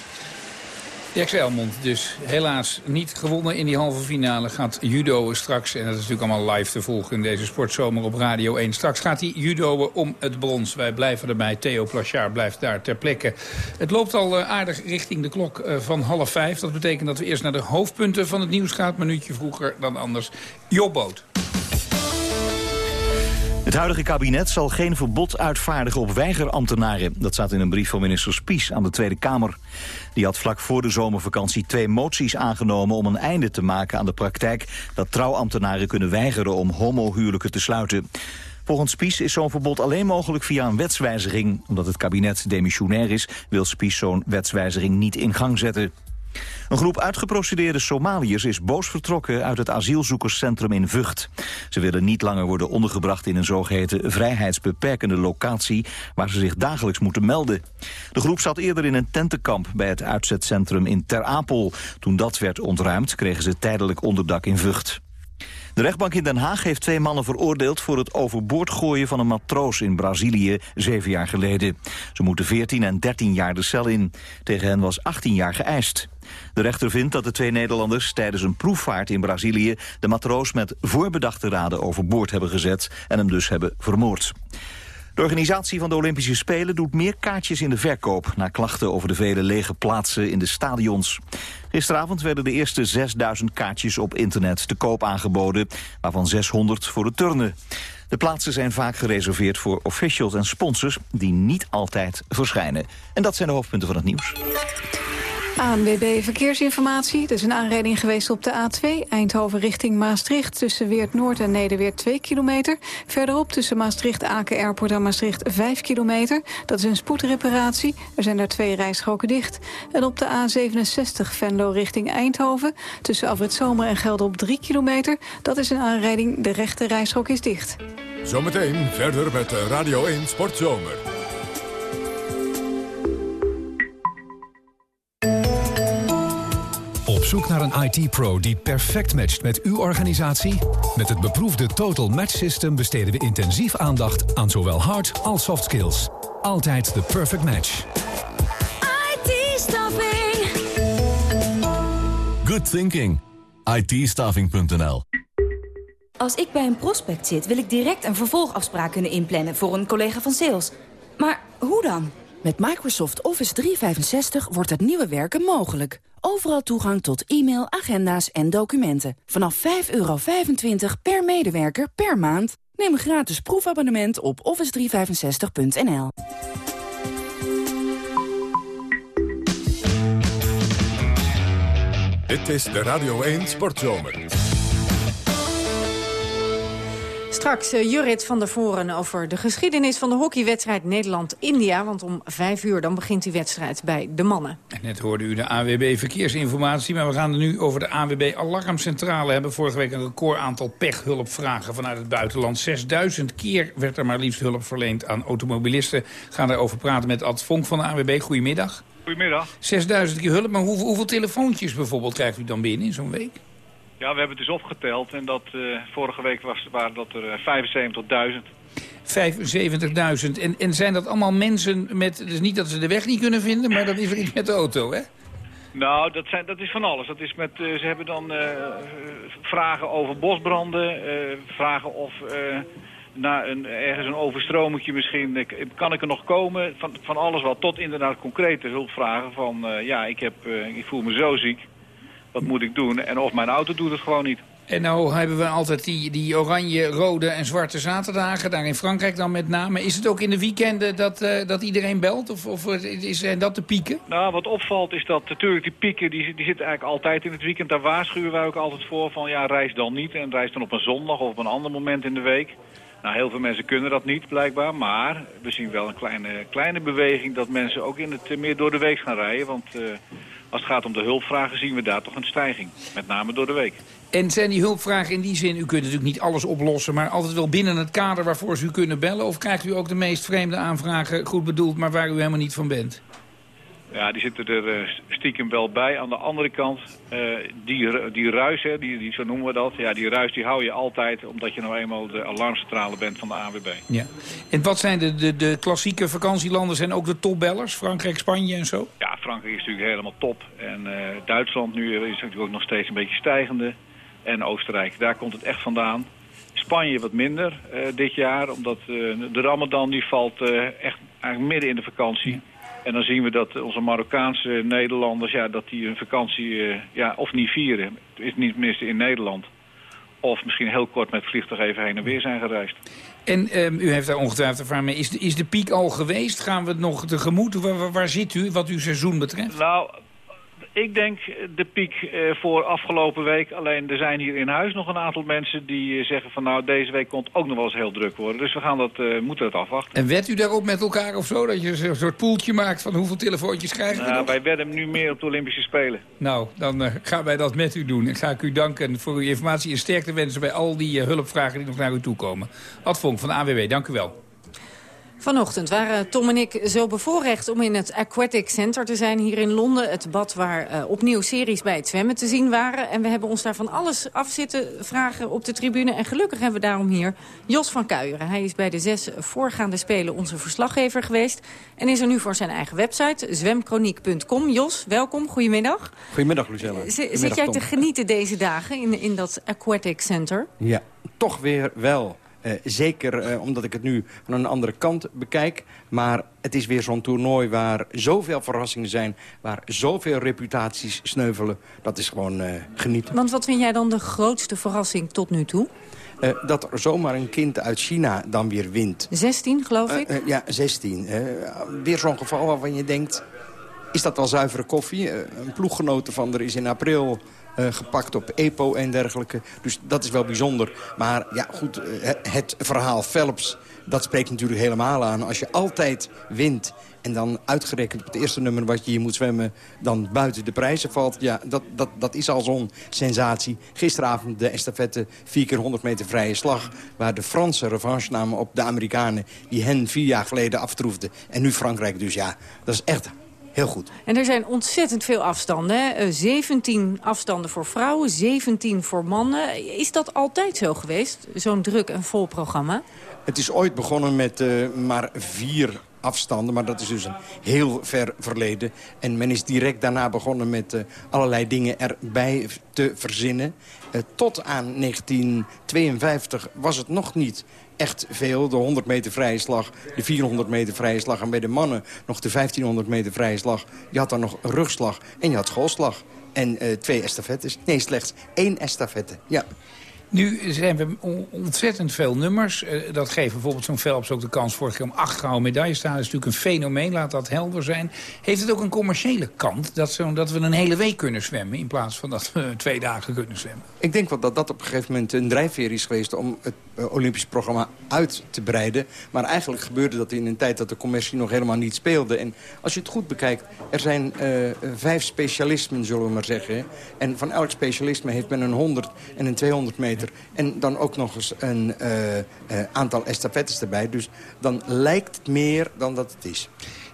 Jax Elmond dus helaas niet gewonnen in die halve finale. Gaat judoën straks, en dat is natuurlijk allemaal live te volgen in deze sportzomer op Radio 1. Straks gaat hij judoën om het brons. Wij blijven erbij. Theo Plachard blijft daar ter plekke. Het loopt al aardig richting de klok van half vijf. Dat betekent dat we eerst naar de hoofdpunten van het nieuws gaan. Minuutje vroeger dan anders. Jobboot. Het huidige kabinet zal geen verbod uitvaardigen op weigerambtenaren. Dat staat in een brief van minister Spies aan de Tweede Kamer. Die had vlak voor de zomervakantie twee moties aangenomen... om een einde te maken aan de praktijk dat trouwambtenaren kunnen weigeren... om homohuwelijken te sluiten. Volgens Spies is zo'n verbod alleen mogelijk via een wetswijziging. Omdat het kabinet demissionair is, wil Spies zo'n wetswijziging niet in gang zetten. Een groep uitgeprocedeerde Somaliërs is boos vertrokken uit het asielzoekerscentrum in Vught. Ze willen niet langer worden ondergebracht in een zogeheten vrijheidsbeperkende locatie waar ze zich dagelijks moeten melden. De groep zat eerder in een tentenkamp bij het uitzetcentrum in Ter Apel. Toen dat werd ontruimd kregen ze tijdelijk onderdak in Vught. De rechtbank in Den Haag heeft twee mannen veroordeeld... voor het overboord gooien van een matroos in Brazilië zeven jaar geleden. Ze moeten 14 en 13 jaar de cel in. Tegen hen was 18 jaar geëist. De rechter vindt dat de twee Nederlanders tijdens een proefvaart in Brazilië... de matroos met voorbedachte raden overboord hebben gezet... en hem dus hebben vermoord. De organisatie van de Olympische Spelen doet meer kaartjes in de verkoop... na klachten over de vele lege plaatsen in de stadions. Gisteravond werden de eerste 6000 kaartjes op internet te koop aangeboden... waarvan 600 voor de turnen. De plaatsen zijn vaak gereserveerd voor officials en sponsors... die niet altijd verschijnen. En dat zijn de hoofdpunten van het nieuws. ANWB Verkeersinformatie. Er is een aanrijding geweest op de A2 Eindhoven richting Maastricht... tussen Weert Noord en Nederweert 2 kilometer. Verderop tussen Maastricht Aken Airport en Maastricht 5 kilometer. Dat is een spoedreparatie. Er zijn daar twee rijstroken dicht. En op de A67 Venlo richting Eindhoven... tussen Afrit Zomer en Gelderop 3 kilometer. Dat is een aanrijding. De rechte rijstrook is dicht. Zometeen verder met Radio 1 Sportzomer. Op zoek naar een IT-pro die perfect matcht met uw organisatie? Met het beproefde Total Match System besteden we intensief aandacht aan zowel hard als soft skills. Altijd de perfect match. IT-staffing. Good thinking. itstaffing.nl Als ik bij een prospect zit, wil ik direct een vervolgafspraak kunnen inplannen voor een collega van sales. Maar hoe dan? Met Microsoft Office 365 wordt het nieuwe werken mogelijk. Overal toegang tot e-mail, agenda's en documenten. Vanaf 5,25 per medewerker per maand. Neem een gratis proefabonnement op office365.nl. Dit is de Radio 1 Sportzomer. Straks uh, Jurit van der Voren over de geschiedenis van de hockeywedstrijd Nederland-India. Want om vijf uur dan begint die wedstrijd bij de mannen. En net hoorde u de AWB Verkeersinformatie, maar we gaan het nu over de AWB Alarmcentrale hebben. Vorige week een record aantal pechhulpvragen vanuit het buitenland. 6000 keer werd er maar liefst hulp verleend aan automobilisten. We gaan daarover praten met Ad Vonk van de AWB. Goedemiddag. Goedemiddag. 6000 keer hulp, maar hoeveel, hoeveel telefoontjes bijvoorbeeld krijgt u dan binnen in zo'n week? Ja, we hebben het dus opgeteld en dat eh, vorige week was, waren dat er eh, 75.000. 75.000. En, en zijn dat allemaal mensen met... Dus niet dat ze de weg niet kunnen vinden, maar dat is er iets met de auto, hè? Nou, dat, zijn, dat is van alles. Dat is met, eh, ze hebben dan vragen over bosbranden, vragen of na een, ergens een overstromingje misschien, kan ik er nog komen? Van, van alles wat, tot inderdaad concrete hulpvragen van, ja, ik, heb, ik voel me zo ziek, wat moet ik doen? En of mijn auto doet het gewoon niet. En nou hebben we altijd die, die oranje, rode en zwarte zaterdagen. Daar in Frankrijk dan met name. Is het ook in de weekenden dat, eh, dat iedereen belt? Of, of is, dat de pieken? Nou, wat opvalt is dat natuurlijk die pieken, die, die zitten eigenlijk altijd in het weekend. Daar waarschuwen wij ook altijd voor van ja, reis dan niet. En reis dan op een zondag of op een ander moment in de week. Nou, heel veel mensen kunnen dat niet blijkbaar. Maar we zien wel een kleine, kleine beweging dat mensen ook in het, meer door de week gaan rijden. Want eh, als het gaat om de hulpvragen zien we daar toch een stijging. Met name door de week. En zijn die hulpvragen in die zin, u kunt natuurlijk niet alles oplossen... maar altijd wel binnen het kader waarvoor ze u kunnen bellen? Of krijgt u ook de meest vreemde aanvragen goed bedoeld... maar waar u helemaal niet van bent? Ja, die zitten er eh, stiekem wel bij. Aan de andere kant, eh, die, die ruis, hè, die, die, zo noemen we dat. Ja, die ruis die hou je altijd omdat je nou eenmaal de alarmcentrale bent van de ANWB. Ja. En wat zijn de, de, de klassieke vakantielanden? Zijn ook de topbellers? Frankrijk, Spanje en zo? Ja, Frankrijk is natuurlijk helemaal top. En eh, Duitsland nu is natuurlijk ook nog steeds een beetje stijgende. En Oostenrijk, daar komt het echt vandaan. Spanje wat minder dit jaar, omdat de Ramadan die valt echt eigenlijk midden in de vakantie. En dan zien we dat onze Marokkaanse Nederlanders, ja, dat die hun vakantie eh, ja, of niet vieren. Het is niet minste in Nederland. Of misschien heel kort met vliegtuig even heen en weer zijn gereisd. En ehm, u heeft daar ongetwijfeld ervaring mee. Is de, is de piek al geweest? Gaan we het nog tegemoet? Waar, waar- waar zit u wat uw seizoen betreft? Nou, ik denk de piek eh, voor afgelopen week. Alleen er zijn hier in huis nog een aantal mensen die eh, zeggen van nou deze week kon het ook nog wel eens heel druk worden. Dus we gaan dat, eh, moeten dat afwachten. En wedt u daarop met elkaar of zo? Dat je een soort poeltje maakt van hoeveel telefoontjes krijgen we Nou, wij wedden nu meer op de Olympische Spelen. Nou, dan gaan wij dat met u doen. Ik ga ik u danken voor uw informatie en sterkte wensen bij al die hulpvragen die nog naar u toe komen. Ad Vonk van de AWW, dank u wel. Vanochtend waren Tom en ik zo bevoorrecht om in het Aquatic Center te zijn hier in Londen. Het bad waar eh, opnieuw series bij het zwemmen te zien waren. En we hebben ons daar van alles af zitten vragen op de tribune. En gelukkig hebben we daarom hier Jos van Kuijeren. Hij is bij de zes voorgaande spelen onze verslaggever geweest. En is er nu voor zijn eigen website, zwemkroniek.com. Jos, welkom, goedemiddag. Goedemiddag, Lucella. Z- Goedemiddag, zit jij Tom. te genieten deze dagen in, in dat Aquatic Center? Ja, toch weer wel. Eh, zeker eh, omdat ik het nu van een andere kant bekijk. Maar het is weer zo'n toernooi waar zoveel verrassingen zijn... waar zoveel reputaties sneuvelen. Dat is gewoon eh, genieten. Want wat vind jij dan de grootste verrassing tot nu toe? Dat er zomaar een kind uit China dan weer wint. 16, geloof ik? Ja, 16. Eh, weer zo'n geval waarvan je denkt... is dat wel zuivere koffie? Een ploeggenote van er is in april gepakt op EPO en dergelijke. Dus dat is wel bijzonder. Maar ja, goed, eh, het verhaal Phelps... dat spreekt natuurlijk helemaal aan. Als je altijd wint en dan uitgerekend op het eerste nummer wat je hier moet zwemmen... dan buiten de prijzen valt, ja, dat, dat, dat is al zo'n sensatie. Gisteravond de estafette 4 keer 100 meter vrije slag... waar de Fransen revanche namen op de Amerikanen... die hen vier jaar geleden aftroefden. En nu Frankrijk dus, ja, dat is echt heel goed. En er zijn ontzettend veel afstanden. Hè? Eh, 17 afstanden voor vrouwen, 17 voor mannen. Is dat altijd zo geweest, zo'n druk en vol programma? Het is ooit begonnen met eh, maar vier afstanden, maar dat is dus een heel ver verleden. En men is direct daarna begonnen met eh, allerlei dingen erbij te verzinnen. Eh, tot aan 1952 was het nog niet echt veel. De 100 meter vrije slag, de 400 meter vrije slag... en bij de mannen nog de 1500 meter vrije slag. Je had dan nog rugslag en je had schoolslag. En eh, twee estafettes. Nee, slechts één estafette, ja. Nu zijn we on- ontzettend veel nummers. Eh, dat geeft bijvoorbeeld zo'n Phelps ook de kans vorig keer om acht gouden medailles te staan. Dat is natuurlijk een fenomeen, laat dat helder zijn. Heeft het ook een commerciële kant dat, zo, dat we een hele week kunnen zwemmen... in plaats van dat we *laughs* twee dagen kunnen zwemmen? Ik denk wel dat dat op een gegeven moment een drijfveer is geweest... om het eh, Olympisch programma uit te breiden. Maar eigenlijk gebeurde dat in een tijd dat de commercie nog helemaal niet speelde. En als je het goed bekijkt, er zijn eh, vijf specialismen, zullen we maar zeggen. En van elk specialisme heeft men een 100 en een 200 meter. En dan ook nog eens een eh, eh, aantal estafettes erbij. Dus dan lijkt het meer dan dat het is.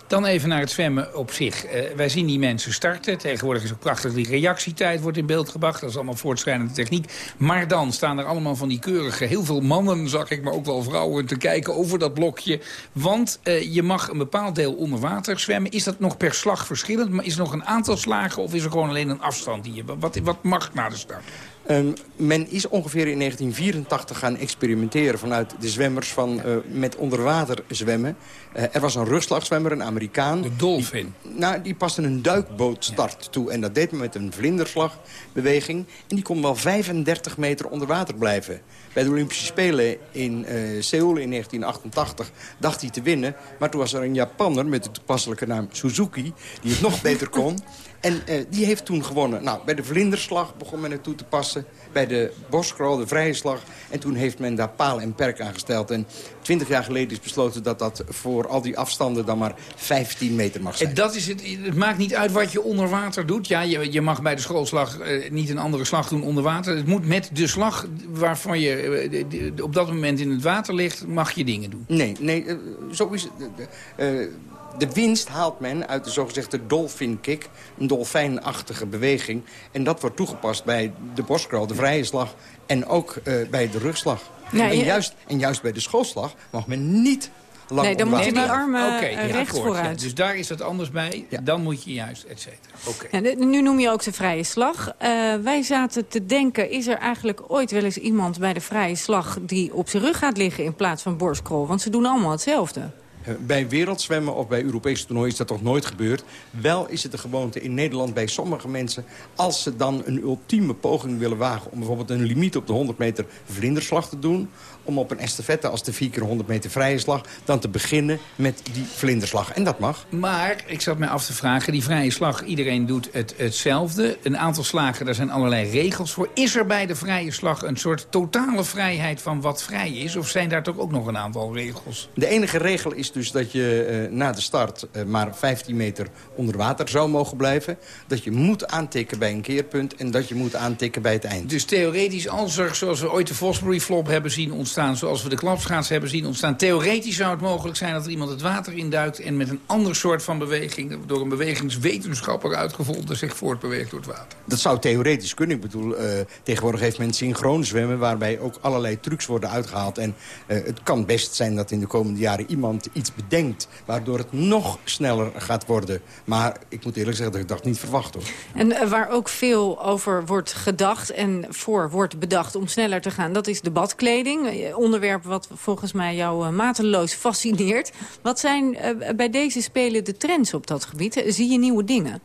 Dan even naar het zwemmen op zich. Eh, wij zien die mensen starten. Tegenwoordig is ook prachtig die reactietijd wordt in beeld gebracht. Dat is allemaal voortschrijdende techniek. Maar dan staan er allemaal van die keurige... heel veel mannen, zag ik, maar ook wel vrouwen... te kijken over dat blokje. Want je mag een bepaald deel onder water zwemmen. Is dat nog per slag verschillend? Maar is er nog een aantal slagen of is er gewoon alleen een afstand die je... Wat, wat mag na de start? Ehm, men is ongeveer in 1984 gaan experimenteren vanuit de zwemmers van, eh, met onderwater zwemmen. Eh, er was een rugslagzwemmer, een Amerikaan. De dolfin. Die, nou, die paste een duikbootstart toe. En dat deed men met een vlinderslagbeweging. En die kon wel 35 meter onder water blijven. Bij de Olympische Spelen in eh Seoul in 1988 dacht hij te winnen. Maar toen was er een Japanner met de toepasselijke naam Suzuki... die het nog beter *laughs* kon. En eh, die heeft toen gewonnen. Nou, bij de vlinderslag begon men het toe te passen. Bij de boscrawl, de vrije slag. En toen heeft men daar paal en perk aan gesteld. En twintig jaar geleden is besloten dat dat voor al die afstanden dan maar 15 meter mag zijn. En dat is het, het maakt niet uit wat je onder water doet. Ja, je, je mag bij de schoolslag eh, niet een andere slag doen onder water. Het moet met de slag waarvan je eh, de- de- op dat moment in het water ligt... mag je dingen doen. Nee, nee, eh, zo is het. De, eh, winst haalt men uit de zogezegde dolphin kick. Een dolfijnachtige beweging. En dat wordt toegepast bij de borstcrawl, de vrije slag. En ook eh, bij de rugslag. Ja, en, juist, en juist bij de schoolslag mag men niet lang Nee, dan onder moeten die armen eh, ja, recht akkoord, vooruit. ja. Dus daar is het anders bij. Dan moet je juist, et cetera. Ja, nu noem je ook de vrije slag. Eh, wij zaten te denken, is er eigenlijk ooit wel eens iemand bij de vrije slag... die op zijn rug gaat liggen in plaats van borstkrol? Want ze doen allemaal hetzelfde. Eh, Bij wereldzwemmen of bij Europese toernooien is dat toch nooit gebeurd. Wel is het de gewoonte in Nederland bij sommige mensen... als ze dan een ultieme poging willen wagen... om bijvoorbeeld een limiet op de 100 meter vlinderslag te doen... om op een estafette als de 4 keer 100 meter vrije slag... dan te beginnen met die vlinderslag. En dat mag. Maar ik zat mij af te vragen, die vrije slag, iedereen doet het, hetzelfde. Een aantal slagen, daar zijn allerlei regels voor. Is er bij de vrije slag een soort totale vrijheid van wat vrij is? Of zijn daar toch ook nog een aantal regels? De enige regel is dus dat je eh, na de start eh, maar 15 meter onder water zou mogen blijven. Dat je moet aantikken bij een keerpunt en dat je moet aantikken bij het eind. Dus theoretisch, als er, zoals we ooit de Fosbury flop hebben zien ontstaan... zoals we de klapschaats hebben zien ontstaan... theoretisch zou het mogelijk zijn dat er iemand het water induikt... en met een ander soort van beweging... door een bewegingswetenschapper uitgevonden... zich voortbeweegt door het water. Dat zou theoretisch kunnen. Ik bedoel, eh, tegenwoordig heeft men synchroon zwemmen... waarbij ook allerlei trucs worden uitgehaald. En eh, het kan best zijn dat in de komende jaren iemand iets iets bedenkt... waardoor het nog sneller gaat worden. Maar ik moet eerlijk zeggen dat ik dat niet verwacht hoor. En eh, waar ook veel over wordt gedacht en voor wordt bedacht om sneller te gaan... dat is de badkleding. Eh, Onderwerp wat volgens mij jou eh, mateloos fascineert. Wat zijn eh, bij deze Spelen de trends op dat gebied? Zie je nieuwe dingen?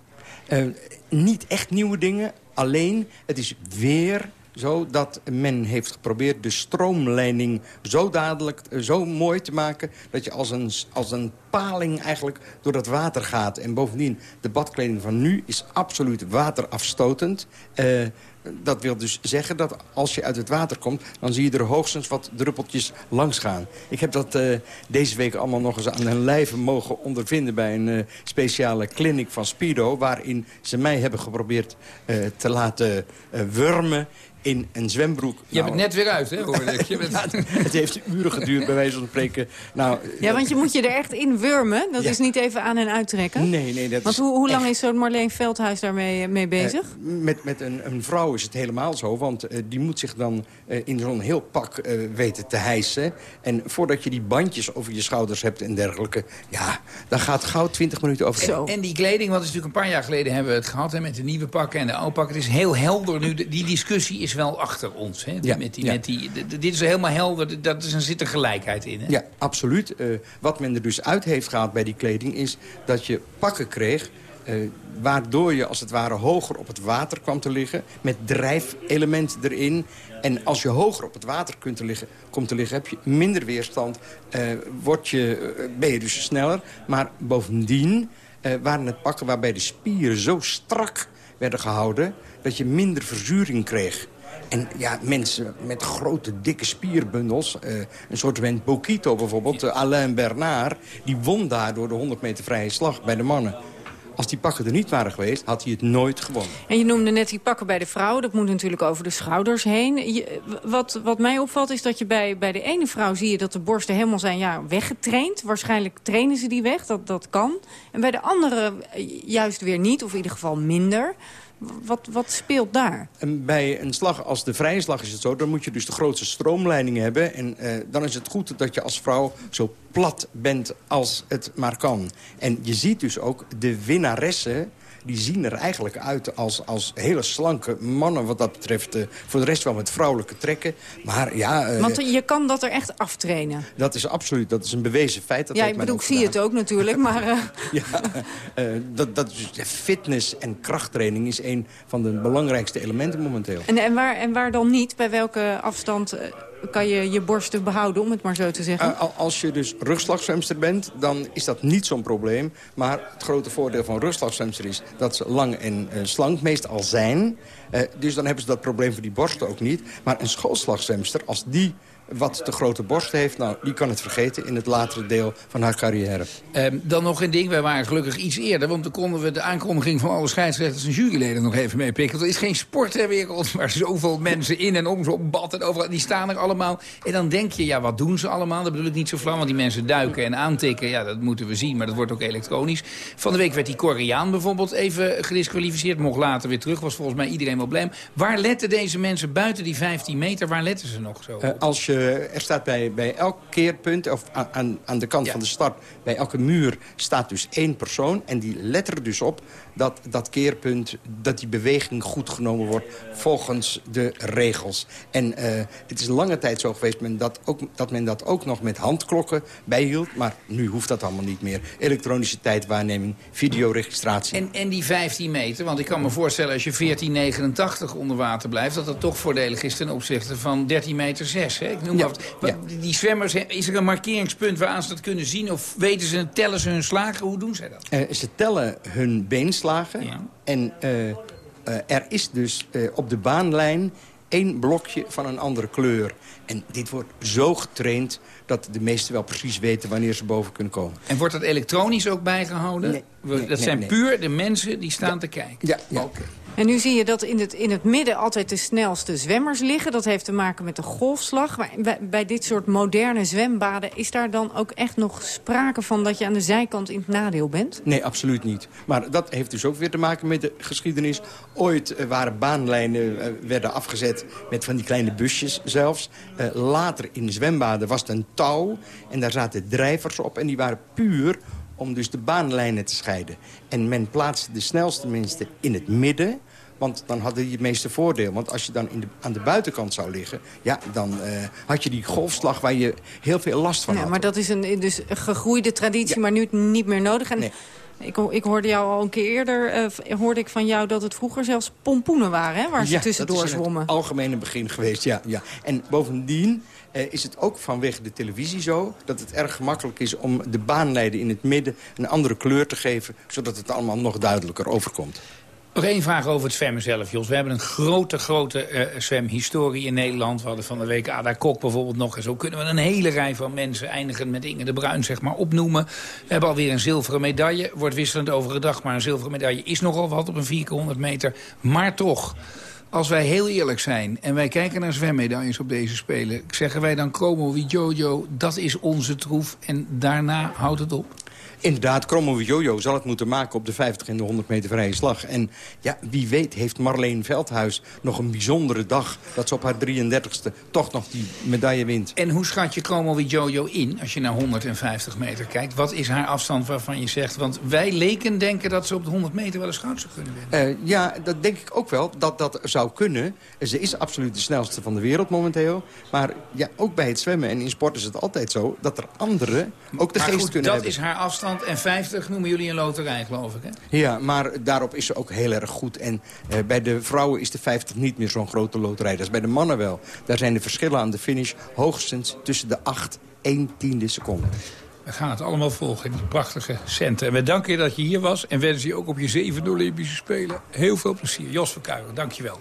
Niet echt nieuwe dingen. Alleen, het is weer zo dat men heeft geprobeerd de stroomleiding zo dadelijk, zo mooi te maken... dat je als een, als een paling eigenlijk door dat water gaat. En bovendien, de badkleding van nu is absoluut waterafstotend. Dat wil dus zeggen dat als je uit het water komt... dan zie je er hoogstens wat druppeltjes langs gaan. Ik heb dat eh, deze week allemaal nog eens aan hun lijve mogen ondervinden... bij een eh, speciale clinic van Speedo... waarin ze mij hebben geprobeerd eh, te laten wurmen in een zwembroek. Je hebt het net weer uit, hè, hoorde ik. Je bent... *laughs* Ja, het heeft uren geduurd, bij wijze van spreken. Nou, Ja, want je moet je er echt in wurmen. Dat Ja. is niet even aan en uittrekken. Nee, nee. Dat Want is hoe, hoe lang echt- is zo'n Marleen Veldhuis daarmee eh, mee bezig? Eh, met met een, een vrouw is het helemaal zo, want eh, die moet zich dan in zo'n heel pak eh, weten te hijsen. En voordat je die bandjes over je schouders hebt en dergelijke... ja, dan gaat gauw 20 minuten over. En, en die kleding, want is natuurlijk een paar jaar geleden hebben we het gehad... Hè, met de nieuwe pakken en de oude pakken. Het is heel helder nu. De- Die discussie is wel achter ons. Hè, Ja, met die, ja. met die, d- d- dit is helemaal helder. Dat is, er zit er gelijkheid in. Hè? Ja, absoluut. Eh, wat men er dus uit heeft gehaald bij die kleding... is dat je pakken kreeg... eh, waardoor je als het ware hoger op het water kwam te liggen... met drijfelementen erin. En als je hoger op het water kunt te liggen, komt te liggen... heb je minder weerstand, eh, word je, ben je dus sneller. Maar bovendien waren het pakken waarbij de spieren zo strak werden gehouden... dat je minder verzuring kreeg. En ja, mensen met grote, dikke spierbundels... eh, een soort van Bokito bijvoorbeeld, eh, Alain Bernard... die won daardoor de 100 meter vrije slag bij de mannen. Als die pakken er niet waren geweest, had hij het nooit gewonnen. En je noemde net die pakken bij de vrouw. Dat moet natuurlijk over de schouders heen. Wat, wat mij opvalt is dat je bij, bij de ene vrouw zie je dat de borsten helemaal zijn ja, weggetraind. Waarschijnlijk trainen ze die weg, dat, dat kan. En bij de andere eh, juist weer niet, of in ieder geval minder. Wat, wat speelt daar? En bij een slag als de vrije slag is het zo... dan moet je dus de grootste stroomleiding hebben. En eh, dan is het goed dat je als vrouw zo plat bent als het maar kan. En je ziet dus ook de winnaressen... die zien er eigenlijk uit als, als hele slanke mannen wat dat betreft. eh, voor de rest wel met vrouwelijke trekken. Maar ja, eh, Want je kan dat er echt aftrainen. dat is absoluut dat is een bewezen feit. Dat ja, ik bedoel, ik zie het ook natuurlijk, maar... eh, *laughs* Ja, dat, dat is, fitness en krachttraining is een van de belangrijkste elementen momenteel. en, en, waar, en waar dan niet? Bij welke afstand kan je je borsten behouden, om het maar zo te zeggen? Eh, al- als je dus rugslagzwemster bent, dan is dat niet zo'n probleem. Maar het grote voordeel van rugslagzwemster is dat ze lang en eh, slank meestal zijn. Eh, dus dan hebben ze dat probleem voor die borsten ook niet. Maar een schoolslagzwemster, als die wat te grote borst heeft... nou, die kan het vergeten in het latere deel van haar carrière. Ehm, dan nog een ding, wij waren gelukkig iets eerder... want dan konden we de aankondiging van alle scheidsrechters en juryleden nog even meepikken. Er is geen sport ter wereld *laughs* waar zoveel mensen in en om zo'n bad en overal... die staan er allemaal. En dan denk je, ja, wat doen ze allemaal? Dat bedoel ik niet zo flauw, want die mensen duiken en aantikken. Ja, dat moeten we zien, maar dat wordt ook elektronisch. Van de week werd die Koreaan bijvoorbeeld even gedisqualificeerd. Mocht later weer terug, was volgens mij iedereen wel blij. Waar letten deze mensen buiten die 15 meter, waar letten ze nog zo? Eh, als je, er staat bij, bij elk keerpunt, of aan, aan de kant van de start... bij elke muur staat dus één persoon. En die let er dus op dat dat keerpunt, dat die beweging goed genomen wordt... volgens de regels. En eh, het is lange tijd zo geweest men dat, ook, dat men dat ook nog met handklokken bijhield. Maar nu hoeft dat allemaal niet meer. Elektronische tijdwaarneming, videoregistratie. En, en die 15 meter, want ik kan me voorstellen als je 1489 onder water blijft... dat dat toch voordelig is ten opzichte van 13 meter 6. Hè? Ik noem wat. Wat- Die zwemmers, is er een markeringspunt waar ze dat kunnen zien? Of weten ze, tellen ze hun slagen? Hoe doen zij dat? Eh, ze tellen hun beenslagen. En eh, eh, er is dus eh, op de baanlijn één blokje van een andere kleur. En dit wordt zo getraind dat de meesten wel precies weten wanneer ze boven kunnen komen. En wordt dat elektronisch ook bijgehouden? Nee, dat nee, zijn puur de mensen die staan te kijken? Ja, ja. En nu zie je dat in het, in het midden altijd de snelste zwemmers liggen. Dat heeft te maken met de golfslag. Maar bij, dit soort moderne zwembaden... is daar dan ook echt nog sprake van dat je aan de zijkant in het nadeel bent? Nee, absoluut niet. Maar dat heeft dus ook weer te maken met de geschiedenis. Ooit eh, waren baanlijnen eh, werden afgezet met van die kleine busjes zelfs. Eh, later in de zwembaden was het een touw. En daar zaten drijvers op. En die waren puur om dus de baanlijnen te scheiden. En men plaatste de snelste mensen in het midden... Want dan hadden die het meeste voordeel. Want als je dan in de, aan de buitenkant zou liggen... ja, dan eh, had je die golfslag waar je heel veel last van Ja, had. maar dat is een, dus een gegroeide traditie, maar nu niet meer nodig. En ik, ik hoorde jou al een keer eerder, eh, hoorde ik van jou dat het vroeger zelfs pompoenen waren, hè, waar ze Ja, tussendoor dat is zwommen. algemene begin geweest, ja. ja. En bovendien eh, is het ook vanwege de televisie zo... dat het erg gemakkelijk is om de baanlijden in het midden... een andere kleur te geven, zodat het allemaal nog duidelijker overkomt. Nog één vraag over het zwemmen zelf, Jos. We hebben een grote, grote eh, zwemhistorie in Nederland. We hadden van de week Ada Kok bijvoorbeeld nog. En zo kunnen we een hele rij van mensen, eindigen met Inge de Bruin, zeg maar, opnoemen. We hebben alweer een zilveren medaille. Wordt wisselend overgedacht, maar een zilveren medaille is nogal wat op een 400 meter. Maar toch, als wij heel eerlijk zijn en wij kijken naar zwemmedailles op deze Spelen... zeggen wij dan Chromo Jojo, dat is onze troef en daarna houdt het op? Inderdaad, Kromo Jojo zal het moeten maken op de 50 en de 100 meter vrije slag. En ja, wie weet heeft Marleen Veldhuis nog een bijzondere dag... dat ze op haar 33ste toch nog die medaille wint. En hoe schat je wie Jojo in als je naar 150 meter kijkt? Wat is haar afstand waarvan je zegt... want wij leken denken dat ze op de 100 meter wel eens goud zou kunnen winnen. Eh, ja, dat denk ik ook wel, dat dat zou kunnen. Ze is absoluut de snelste van de wereld momenteel. Maar ja, ook bij het zwemmen en in sport is het altijd zo... dat er anderen ook de maar geest goed, kunnen dat hebben. is haar afstand. En 50 noemen jullie een loterij, geloof ik, hè? Ja, maar daarop is ze ook heel erg goed. En eh, bij de vrouwen is de 50 niet meer zo'n grote loterij. Dat is bij de mannen wel. Daar zijn de verschillen aan de finish hoogstens tussen de 8 1 tiende seconde. We gaan het allemaal volgen, die prachtige centen. En we danken je dat je hier was en wensen je ook op je zevende Olympische Spelen heel veel plezier. Jos van Kuijeren, dank je wel.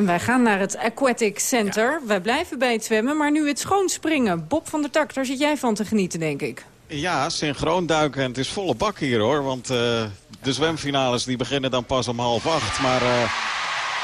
En wij gaan naar het Aquatic Center. Wij blijven bij het zwemmen, maar nu het schoonspringen. Bob van der Tak, daar zit jij van te genieten, denk ik. Ja, synchroon duiken. En het is volle bak hier hoor. Want eh, de zwemfinales die beginnen dan pas om half acht. Maar eh,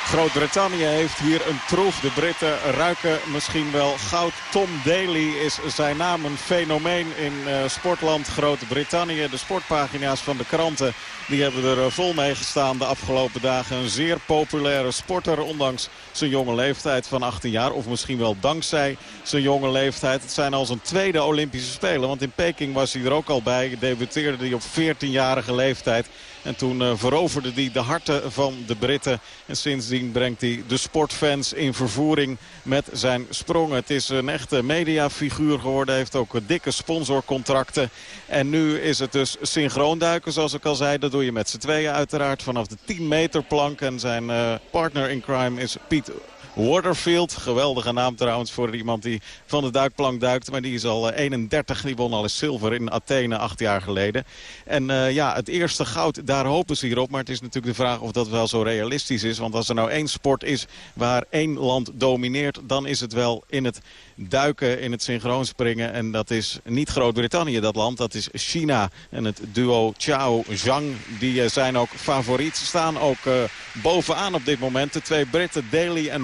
Groot-Brittannië heeft hier een troef. De Britten ruiken misschien wel goud. Tom Daly is zijn naam een fenomeen in eh, sportland Groot-Brittannië. De sportpagina's van de kranten die hebben er eh, vol mee gestaan de afgelopen dagen. Een zeer populaire sporter, ondanks zijn jonge leeftijd van 18 jaar. Of misschien wel dankzij zijn jonge leeftijd. Het zijn al zijn tweede Olympische Spelen. Want in Peking was hij er ook al bij. Debuteerde hij op 14-jarige leeftijd. En toen eh, veroverde hij de harten van de Britten. En sindsdien brengt hij de sportfans in vervoering met zijn sprongen. Het is een echte mediafiguur geworden. Hij heeft ook eh, dikke sponsorcontracten. En nu is het dus synchroon duiken zoals ik al zei. Dat doe je met z'n tweeën uiteraard vanaf de 10 meter plank. En zijn eh, partner in crime is Piet Waterfield. Geweldige naam trouwens voor iemand die van de duikplank duikt. Maar die is al eh, 31. Die won al eens zilver in Athene acht jaar geleden. En eh, ja, het eerste goud, daar hopen ze hier op. Maar het is natuurlijk de vraag of dat wel zo realistisch is. Want als er nou één sport is waar één land domineert... dan is het wel in het duiken, in het synchroonspringen. En dat is niet Groot-Brittannië, dat land. Dat is China. En het duo Chao Zhang, die eh, zijn ook favoriet. Ze staan ook eh, bovenaan op dit moment. De twee Britten, Daly en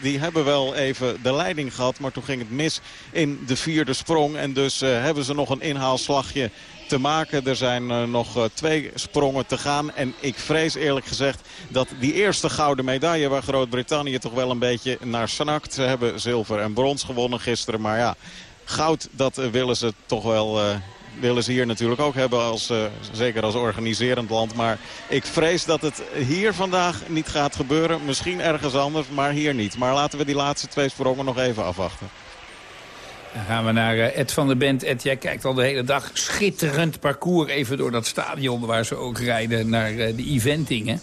Die hebben wel even de leiding gehad. Maar toen ging het mis in de vierde sprong. En dus eh, hebben ze nog een inhaalslagje te maken. Er zijn eh, nog eh, twee sprongen te gaan. En ik vrees eerlijk gezegd dat die eerste gouden medaille... waar Groot-Brittannië toch wel een beetje naar snakt. Ze hebben zilver en brons gewonnen gisteren. Maar ja, goud dat willen ze toch wel... willen ze hier natuurlijk ook hebben, als, eh, zeker als organiserend land. Maar ik vrees dat het hier vandaag niet gaat gebeuren. Misschien ergens anders, maar hier niet. Maar laten we die laatste twee sprongen nog even afwachten. Dan gaan we naar eh, Ed van der Bent. Ed, jij kijkt al de hele dag schitterend parcours even door dat stadion... waar ze ook rijden naar eh, de eventing, hè?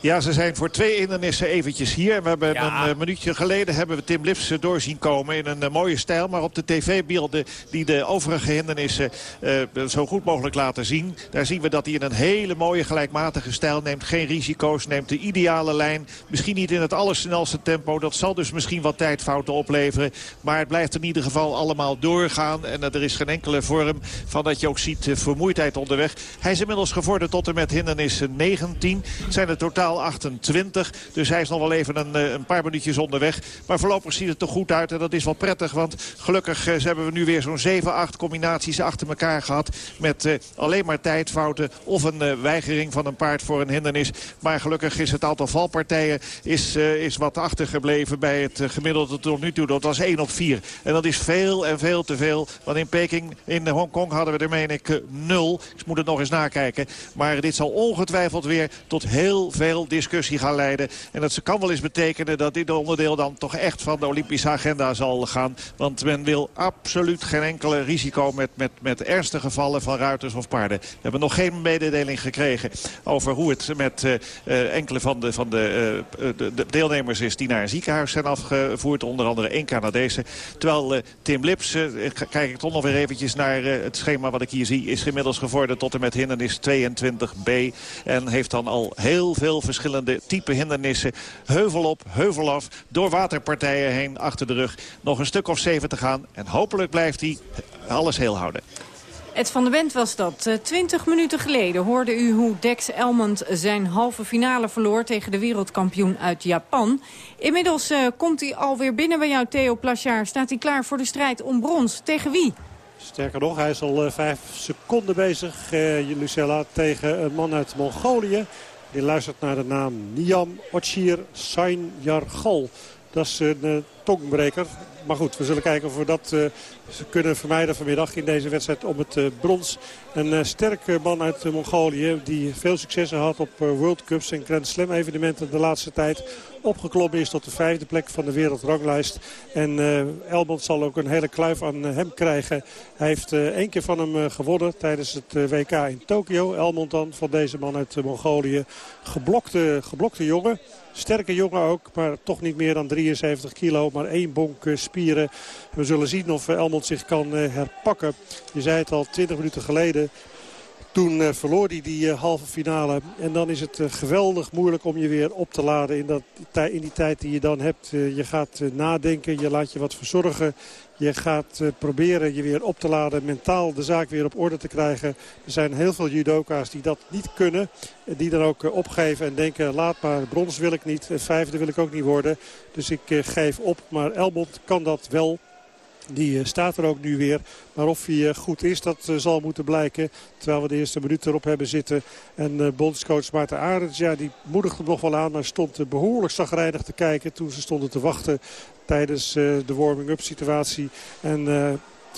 Ja, ze zijn voor twee hindernissen eventjes hier. We hebben een eh, minuutje geleden hebben we Tim Lips uh, doorzien komen in een eh, mooie stijl. Maar op de tv-beelden die de overige hindernissen eh, zo goed mogelijk laten zien... daar zien we dat hij in een hele mooie gelijkmatige stijl neemt. Geen risico's, neemt de ideale lijn. Misschien niet in het allersnelste tempo. Dat zal dus misschien wat tijdfouten opleveren. Maar het blijft in ieder geval allemaal doorgaan. En er is geen enkele vorm van dat je ook ziet vermoeidheid onderweg. Hij is inmiddels gevorderd tot en met hindernissen 19. Het zijn er totaal 28. Dus hij is nog wel even een, eh, een paar minuutjes onderweg. Maar voorlopig ziet het er goed uit. En dat is wel prettig. Want gelukkig eh, hebben we nu weer zo'n 7, 8 combinaties achter elkaar gehad. Met uh, alleen maar tijdfouten. Of een weigering van een paard voor een hindernis. Maar gelukkig is het aantal valpartijen is, is wat achtergebleven bij het gemiddelde tot nu toe. Dat was 1 op 4. En dat is veel en veel te veel. Want in Peking, in Hongkong hadden we er meen ik 0. Ik moet het nog eens nakijken. Maar dit zal ongetwijfeld weer tot heel veel discussie gaan leiden. En dat kan wel eens betekenen dat dit onderdeel dan toch echt van de Olympische agenda zal gaan. Want men wil absoluut geen enkele risico met, met, met ernstige gevallen van ruiters of paarden. We hebben nog geen mededeling gekregen over hoe het met uh, uh, enkele van, de, van de, uh, de, de, deelnemers is die naar een ziekenhuis zijn afgevoerd. Onder andere één Canadese. Terwijl Tim Lips, kijk ik toch nog weer eventjes naar het schema wat ik hier zie, is inmiddels geworden tot en met hindernis 22b. En heeft dan al heel veel verschillende type hindernissen. Heuvel op, heuvel af, door waterpartijen heen achter de rug. Nog een stuk of zeven te gaan. En hopelijk blijft hij alles heel houden. Ed van der Bent was dat. Twintig minuten geleden hoorde u hoe Dex Elmond zijn halve finale verloor... tegen de wereldkampioen uit Japan. Inmiddels uh, komt hij alweer binnen bij jou, Theo Plasjaar. Staat hij klaar voor de strijd om brons? Tegen wie? Sterker nog, hij is al uh, vijf seconden bezig, uh, Lucella, tegen een man uit Mongolië. Die luistert naar de naam Niam Ochir Sainjargal. Dat is een uh, tongbreker. Maar goed, we zullen kijken of we dat uh, kunnen vermijden vanmiddag in deze wedstrijd om het uh, brons. Een uh, sterke man uit Mongolië die veel successen had op World Cups en Grand Slam evenementen de laatste tijd. Opgeklommen is tot de vijfde plek van de wereldranglijst. En Elmond zal ook een hele kluif aan hem krijgen. Hij heeft één keer van hem gewonnen tijdens het WK in Tokio. Elmond dan van deze man uit Mongolië. Geblokte, geblokte jongen. Sterke jongen ook, maar toch niet meer dan 73 kilo. Maar één bonk spieren. We zullen zien of Elmond zich kan herpakken. Je zei het al 20 minuten geleden. Toen uh, verloor hij die uh, halve finale. En dan is het uh, geweldig moeilijk om je weer op te laden in, dat, in die tijd die je dan hebt. je gaat nadenken, je laat je wat verzorgen. Je gaat proberen je weer op te laden, mentaal de zaak weer op orde te krijgen. Er zijn heel veel judoka's die dat niet kunnen. Die dan ook opgeven en denken, laat maar, brons wil ik niet. Vijfde wil ik ook niet worden. Dus ik geef op. Maar Elbond kan dat wel. Die staat er ook nu weer. Maar of hij goed is, dat zal moeten blijken. Terwijl we de eerste minuut erop hebben zitten. En bondscoach Maarten Arends, ja, die moedigde nog wel aan. Maar stond behoorlijk zagrijnig te kijken toen ze stonden te wachten tijdens de warming-up situatie. En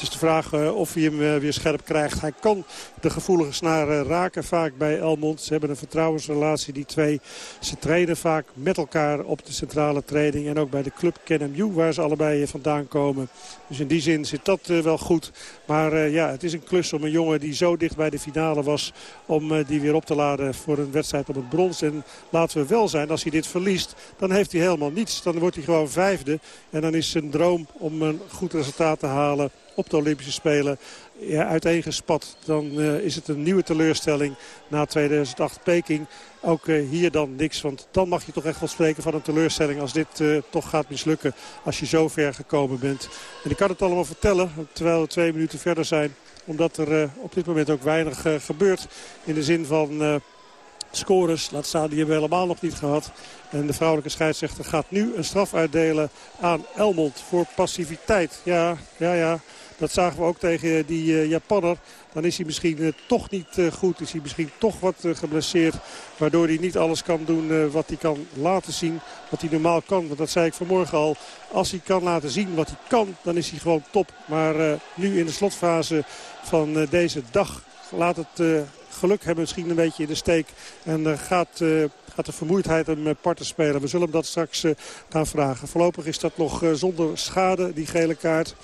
het is de vraag uh, of hij hem uh, weer scherp krijgt. Hij kan de gevoelige snaren raken vaak bij Elmond. Ze hebben een vertrouwensrelatie, die twee. Ze trainen vaak met elkaar op de centrale training. En ook bij de club KNMU, waar ze allebei vandaan komen. Dus in die zin zit dat wel goed. Maar ja, het is een klus om een jongen die zo dicht bij de finale was... om die weer op te laden voor een wedstrijd op het brons. En laten we wel zijn, als hij dit verliest, dan heeft hij helemaal niets. Dan wordt hij gewoon vijfde. En dan is zijn droom om een goed resultaat te halen op de Olympische Spelen ja, uiteengespat. Dan uh, is het een nieuwe teleurstelling na 2008 Peking. Ook uh, hier dan niks, want dan mag je toch echt wel spreken van een teleurstelling... als dit uh, toch gaat mislukken, als je zo ver gekomen bent. En ik kan het allemaal vertellen, terwijl we twee minuten verder zijn... omdat er op dit moment ook weinig gebeurt in de zin van scores. Laat staan, die hebben we helemaal nog niet gehad. En de vrouwelijke scheidsrechter gaat nu een straf uitdelen aan Elmond voor passiviteit. Ja, ja, ja. Dat zagen we ook tegen die uh, Japanner. Dan is hij misschien uh, toch niet goed. Is hij misschien toch wat geblesseerd. Waardoor hij niet alles kan doen wat hij kan laten zien. Wat hij normaal kan. Want dat zei ik vanmorgen al. Als hij kan laten zien wat hij kan, dan is hij gewoon top. Maar nu in de slotfase van deze dag laat het geluk hebben misschien een beetje in de steek. En gaat, uh, gaat de vermoeidheid hem parten spelen. We zullen hem dat straks gaan vragen. Voorlopig is dat nog zonder schade, die gele kaart.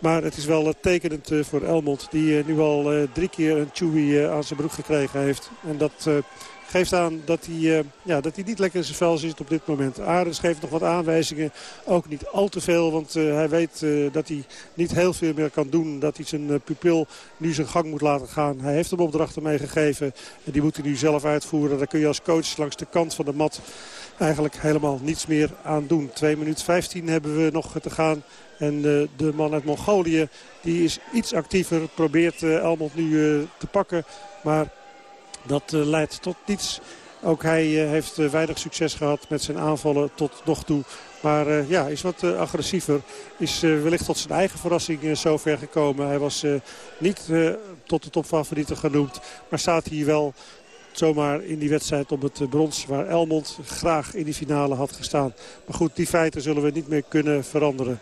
Maar het is wel tekenend voor Elmond. Die nu al drie keer een chewy aan zijn broek gekregen heeft. En dat geeft aan dat hij, eh, ja, dat hij niet lekker in zijn vel zit op dit moment. Arends geeft nog wat aanwijzingen. Ook niet al te veel, want eh, hij weet eh, dat hij niet heel veel meer kan doen. Dat hij zijn eh, pupil nu zijn gang moet laten gaan. Hij heeft hem opdrachten meegegeven en die moet hij nu zelf uitvoeren. Daar kun je als coach langs de kant van de mat eigenlijk helemaal niets meer aan doen. 2 minuten 15 hebben we nog te gaan. En eh, de man uit Mongolië die is iets actiever. Probeert eh, Elmond nu eh, te pakken. Maar dat leidt tot niets. Ook hij heeft weinig succes gehad met zijn aanvallen tot nog toe. Maar ja, is wat agressiever. Is wellicht tot zijn eigen verrassing zover gekomen. Hij was niet tot de topfavorieten genoemd. Maar staat hier wel zomaar in die wedstrijd om het brons... waar Elmond graag in die finale had gestaan. Maar goed, die feiten zullen we niet meer kunnen veranderen.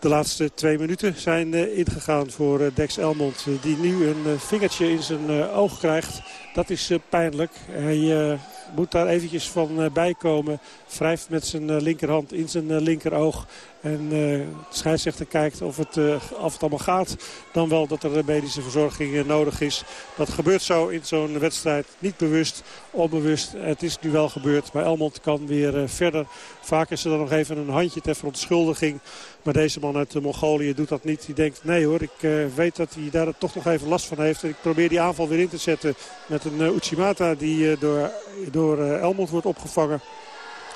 De laatste twee minuten zijn eh, ingegaan voor eh, Dex Elmond. eh, die nu een vingertje in zijn oog krijgt. Dat is pijnlijk. Hij moet daar eventjes van eh, bij komen. Wrijft met zijn linkerhand in zijn linkeroog. En eh, de scheidsrechter kijkt of het, eh, of het allemaal gaat. Dan wel dat er een medische verzorging eh, nodig is. Dat gebeurt zo in zo'n wedstrijd. Niet bewust, onbewust. Het is nu wel gebeurd. Maar Elmond kan weer eh, verder. Vaak is er dan nog even een handje ter verontschuldiging. Maar deze man uit eh, Mongolië doet dat niet. Die denkt, nee hoor, ik eh, weet dat hij daar toch nog even last van heeft. En ik probeer die aanval weer in te zetten met een Uchimata die door, door Elmond wordt opgevangen.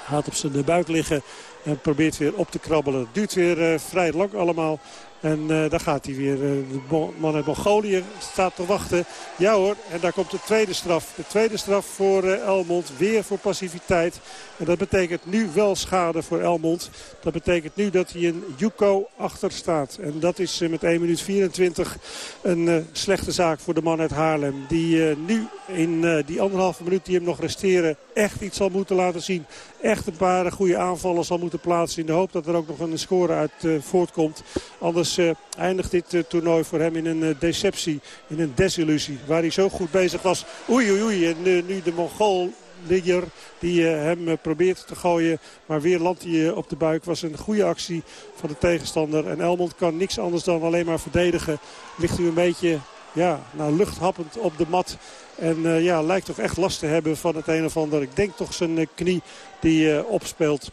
Gaat op zijn buik liggen en probeert weer op te krabbelen. Het duurt weer uh, vrij lang allemaal. En uh, daar gaat hij weer. Uh, de man uit Mongolië staat te wachten. Ja hoor, en daar komt de tweede straf. De tweede straf voor uh, Elmond. Weer voor passiviteit. En dat betekent nu wel schade voor Elmond. Dat betekent nu dat hij een Yuko achter staat. En dat is met 1 minuut 24 een slechte zaak voor de man uit Haarlem. Die nu in die anderhalve minuut die hem nog resteren echt iets zal moeten laten zien. Echt een paar goede aanvallen zal moeten plaatsen. In de hoop dat er ook nog een score uit voortkomt. Anders eindigt dit toernooi voor hem in een deceptie, in een desillusie. Waar hij zo goed bezig was. Oei, oei, oei. En nu de Mongool Ligger die hem probeert te gooien. Maar weer landt hij op de buik. Was een goede actie van de tegenstander. En Elmond kan niks anders dan alleen maar verdedigen. Ligt u een beetje ja, nou, luchthappend op de mat. En ja, lijkt toch echt last te hebben van het een of ander. Ik denk toch zijn knie die uh, opspeelt.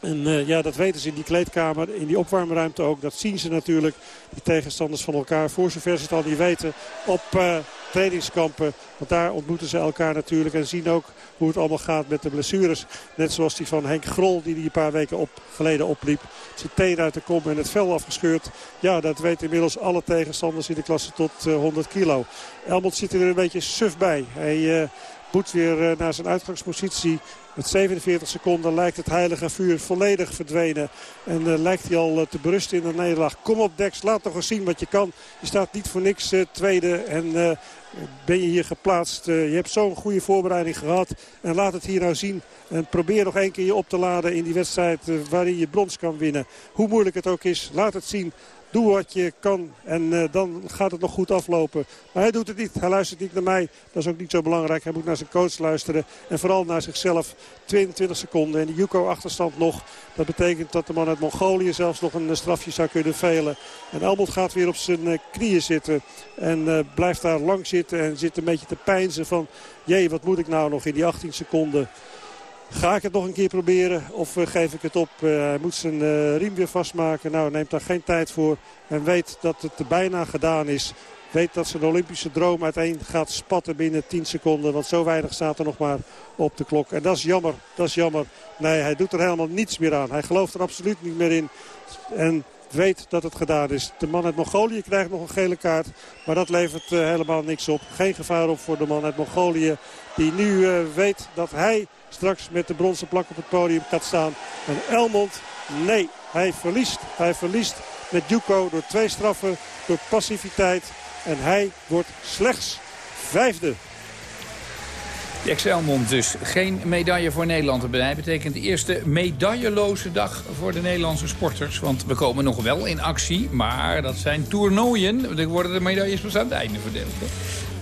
En uh, ja, dat weten ze in die kleedkamer, in die opwarmruimte ook. Dat zien ze natuurlijk, die tegenstanders van elkaar. Voor zover ze het al niet weten, op uh, trainingskampen. Want daar ontmoeten ze elkaar natuurlijk. En zien ook hoe het allemaal gaat met de blessures. Net zoals die van Henk Grol, die die een paar weken op, geleden opliep. Zijn teen uit de kom en het vel afgescheurd. Ja, dat weten inmiddels alle tegenstanders in de klasse tot uh, 100 kilo. Elmond zit er een beetje suf bij. Hij moet weer naar zijn uitgangspositie. Met 47 seconden lijkt het heilige vuur volledig verdwenen. En uh, lijkt hij al uh, te berusten in de nederlaag. Kom op Dex, laat toch eens zien wat je kan. Je staat niet voor niks uh, tweede en ben je hier geplaatst. je hebt zo'n goede voorbereiding gehad. En laat het hier nou zien. En probeer nog één keer je op te laden in die wedstrijd waarin je brons kan winnen. Hoe moeilijk het ook is, laat het zien. Doe wat je kan en uh, dan gaat het nog goed aflopen. Maar hij doet het niet. Hij luistert niet naar mij. Dat is ook niet zo belangrijk. Hij moet naar zijn coach luisteren. En vooral naar zichzelf. 22 seconden. En de Yuko achterstand nog. Dat betekent dat de man uit Mongolië zelfs nog een strafje zou kunnen velen. En Elmond gaat weer op zijn uh, knieën zitten. En blijft daar lang zitten. En zit een beetje te pijnzen van... Jee, wat moet ik nou nog in die 18 seconden... Ga ik het nog een keer proberen of uh, geef ik het op? Uh, hij moet zijn uh, riem weer vastmaken. Nou, neemt daar geen tijd voor. En weet dat het bijna gedaan is. Weet dat zijn Olympische droom uiteen gaat spatten binnen 10 seconden. Want zo weinig staat er nog maar op de klok. En dat is jammer. Dat is jammer. Nee, hij doet er helemaal niets meer aan. Hij gelooft er absoluut niet meer in. En weet dat het gedaan is. De man uit Mongolië krijgt nog een gele kaart. Maar dat levert helemaal niks op. Geen gevaar op voor de man uit Mongolië. Die nu uh, weet dat hij straks met de bronzen plak op het podium gaat staan. En Elmond, nee, hij verliest. Hij verliest met Juco door twee straffen, door passiviteit. En hij wordt slechts vijfde. Jack Elmond dus. Geen medaille voor Nederland erbij. betekent de eerste medailleloze dag voor de Nederlandse sporters. Want we komen nog wel in actie, maar dat zijn toernooien. Er worden de medailles pas aan het einde verdeeld.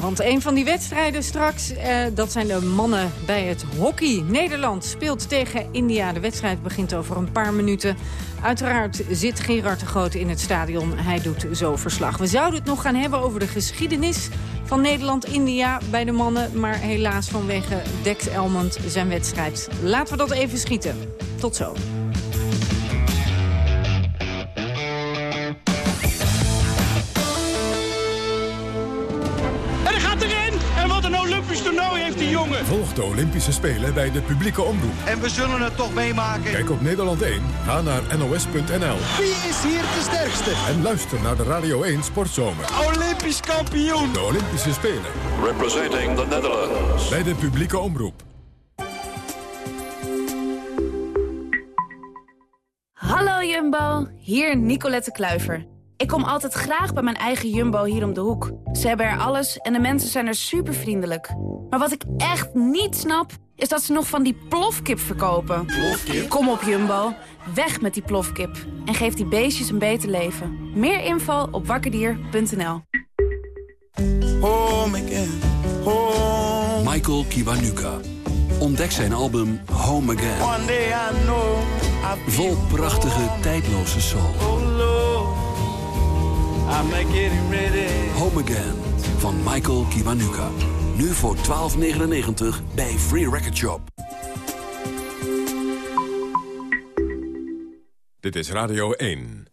Want een van die wedstrijden straks, eh, dat zijn de mannen bij het hockey. Nederland speelt tegen India. De wedstrijd begint over een paar minuten. Uiteraard zit Gerard de Groot in het stadion. Hij doet zo verslag. We zouden het nog gaan hebben over de geschiedenis van Nederland-India bij de mannen. Maar helaas vanwege Dex Elmond zijn wedstrijd. Laten we dat even schieten. Tot zo. Jongen! Volg de Olympische Spelen bij de publieke omroep. En we zullen het toch meemaken. Kijk op Nederland 1, ga naar nos.nl. Wie is hier de sterkste? En luister naar de Radio 1 Sportzomer. Olympisch kampioen! De Olympische Spelen. Representing the Netherlands. Bij de publieke omroep. Hallo Jumbo, hier Nicolette Kluiver. Ik kom altijd graag bij mijn eigen Jumbo hier om de hoek. Ze hebben er alles en de mensen zijn er super vriendelijk. Maar wat ik echt niet snap, is dat ze nog van die plofkip verkopen. Kom op Jumbo, weg met die plofkip. En geef die beestjes een beter leven. Meer info op wakkerdier.nl Home again, home. Michael Kiwanuka. Ontdek zijn album Home Again. Vol prachtige, tijdloze soul. I'm getting ready. Home Again van Michael Kiwanuka. Nu voor 12,99 bij Free Record Shop. Dit is Radio 1.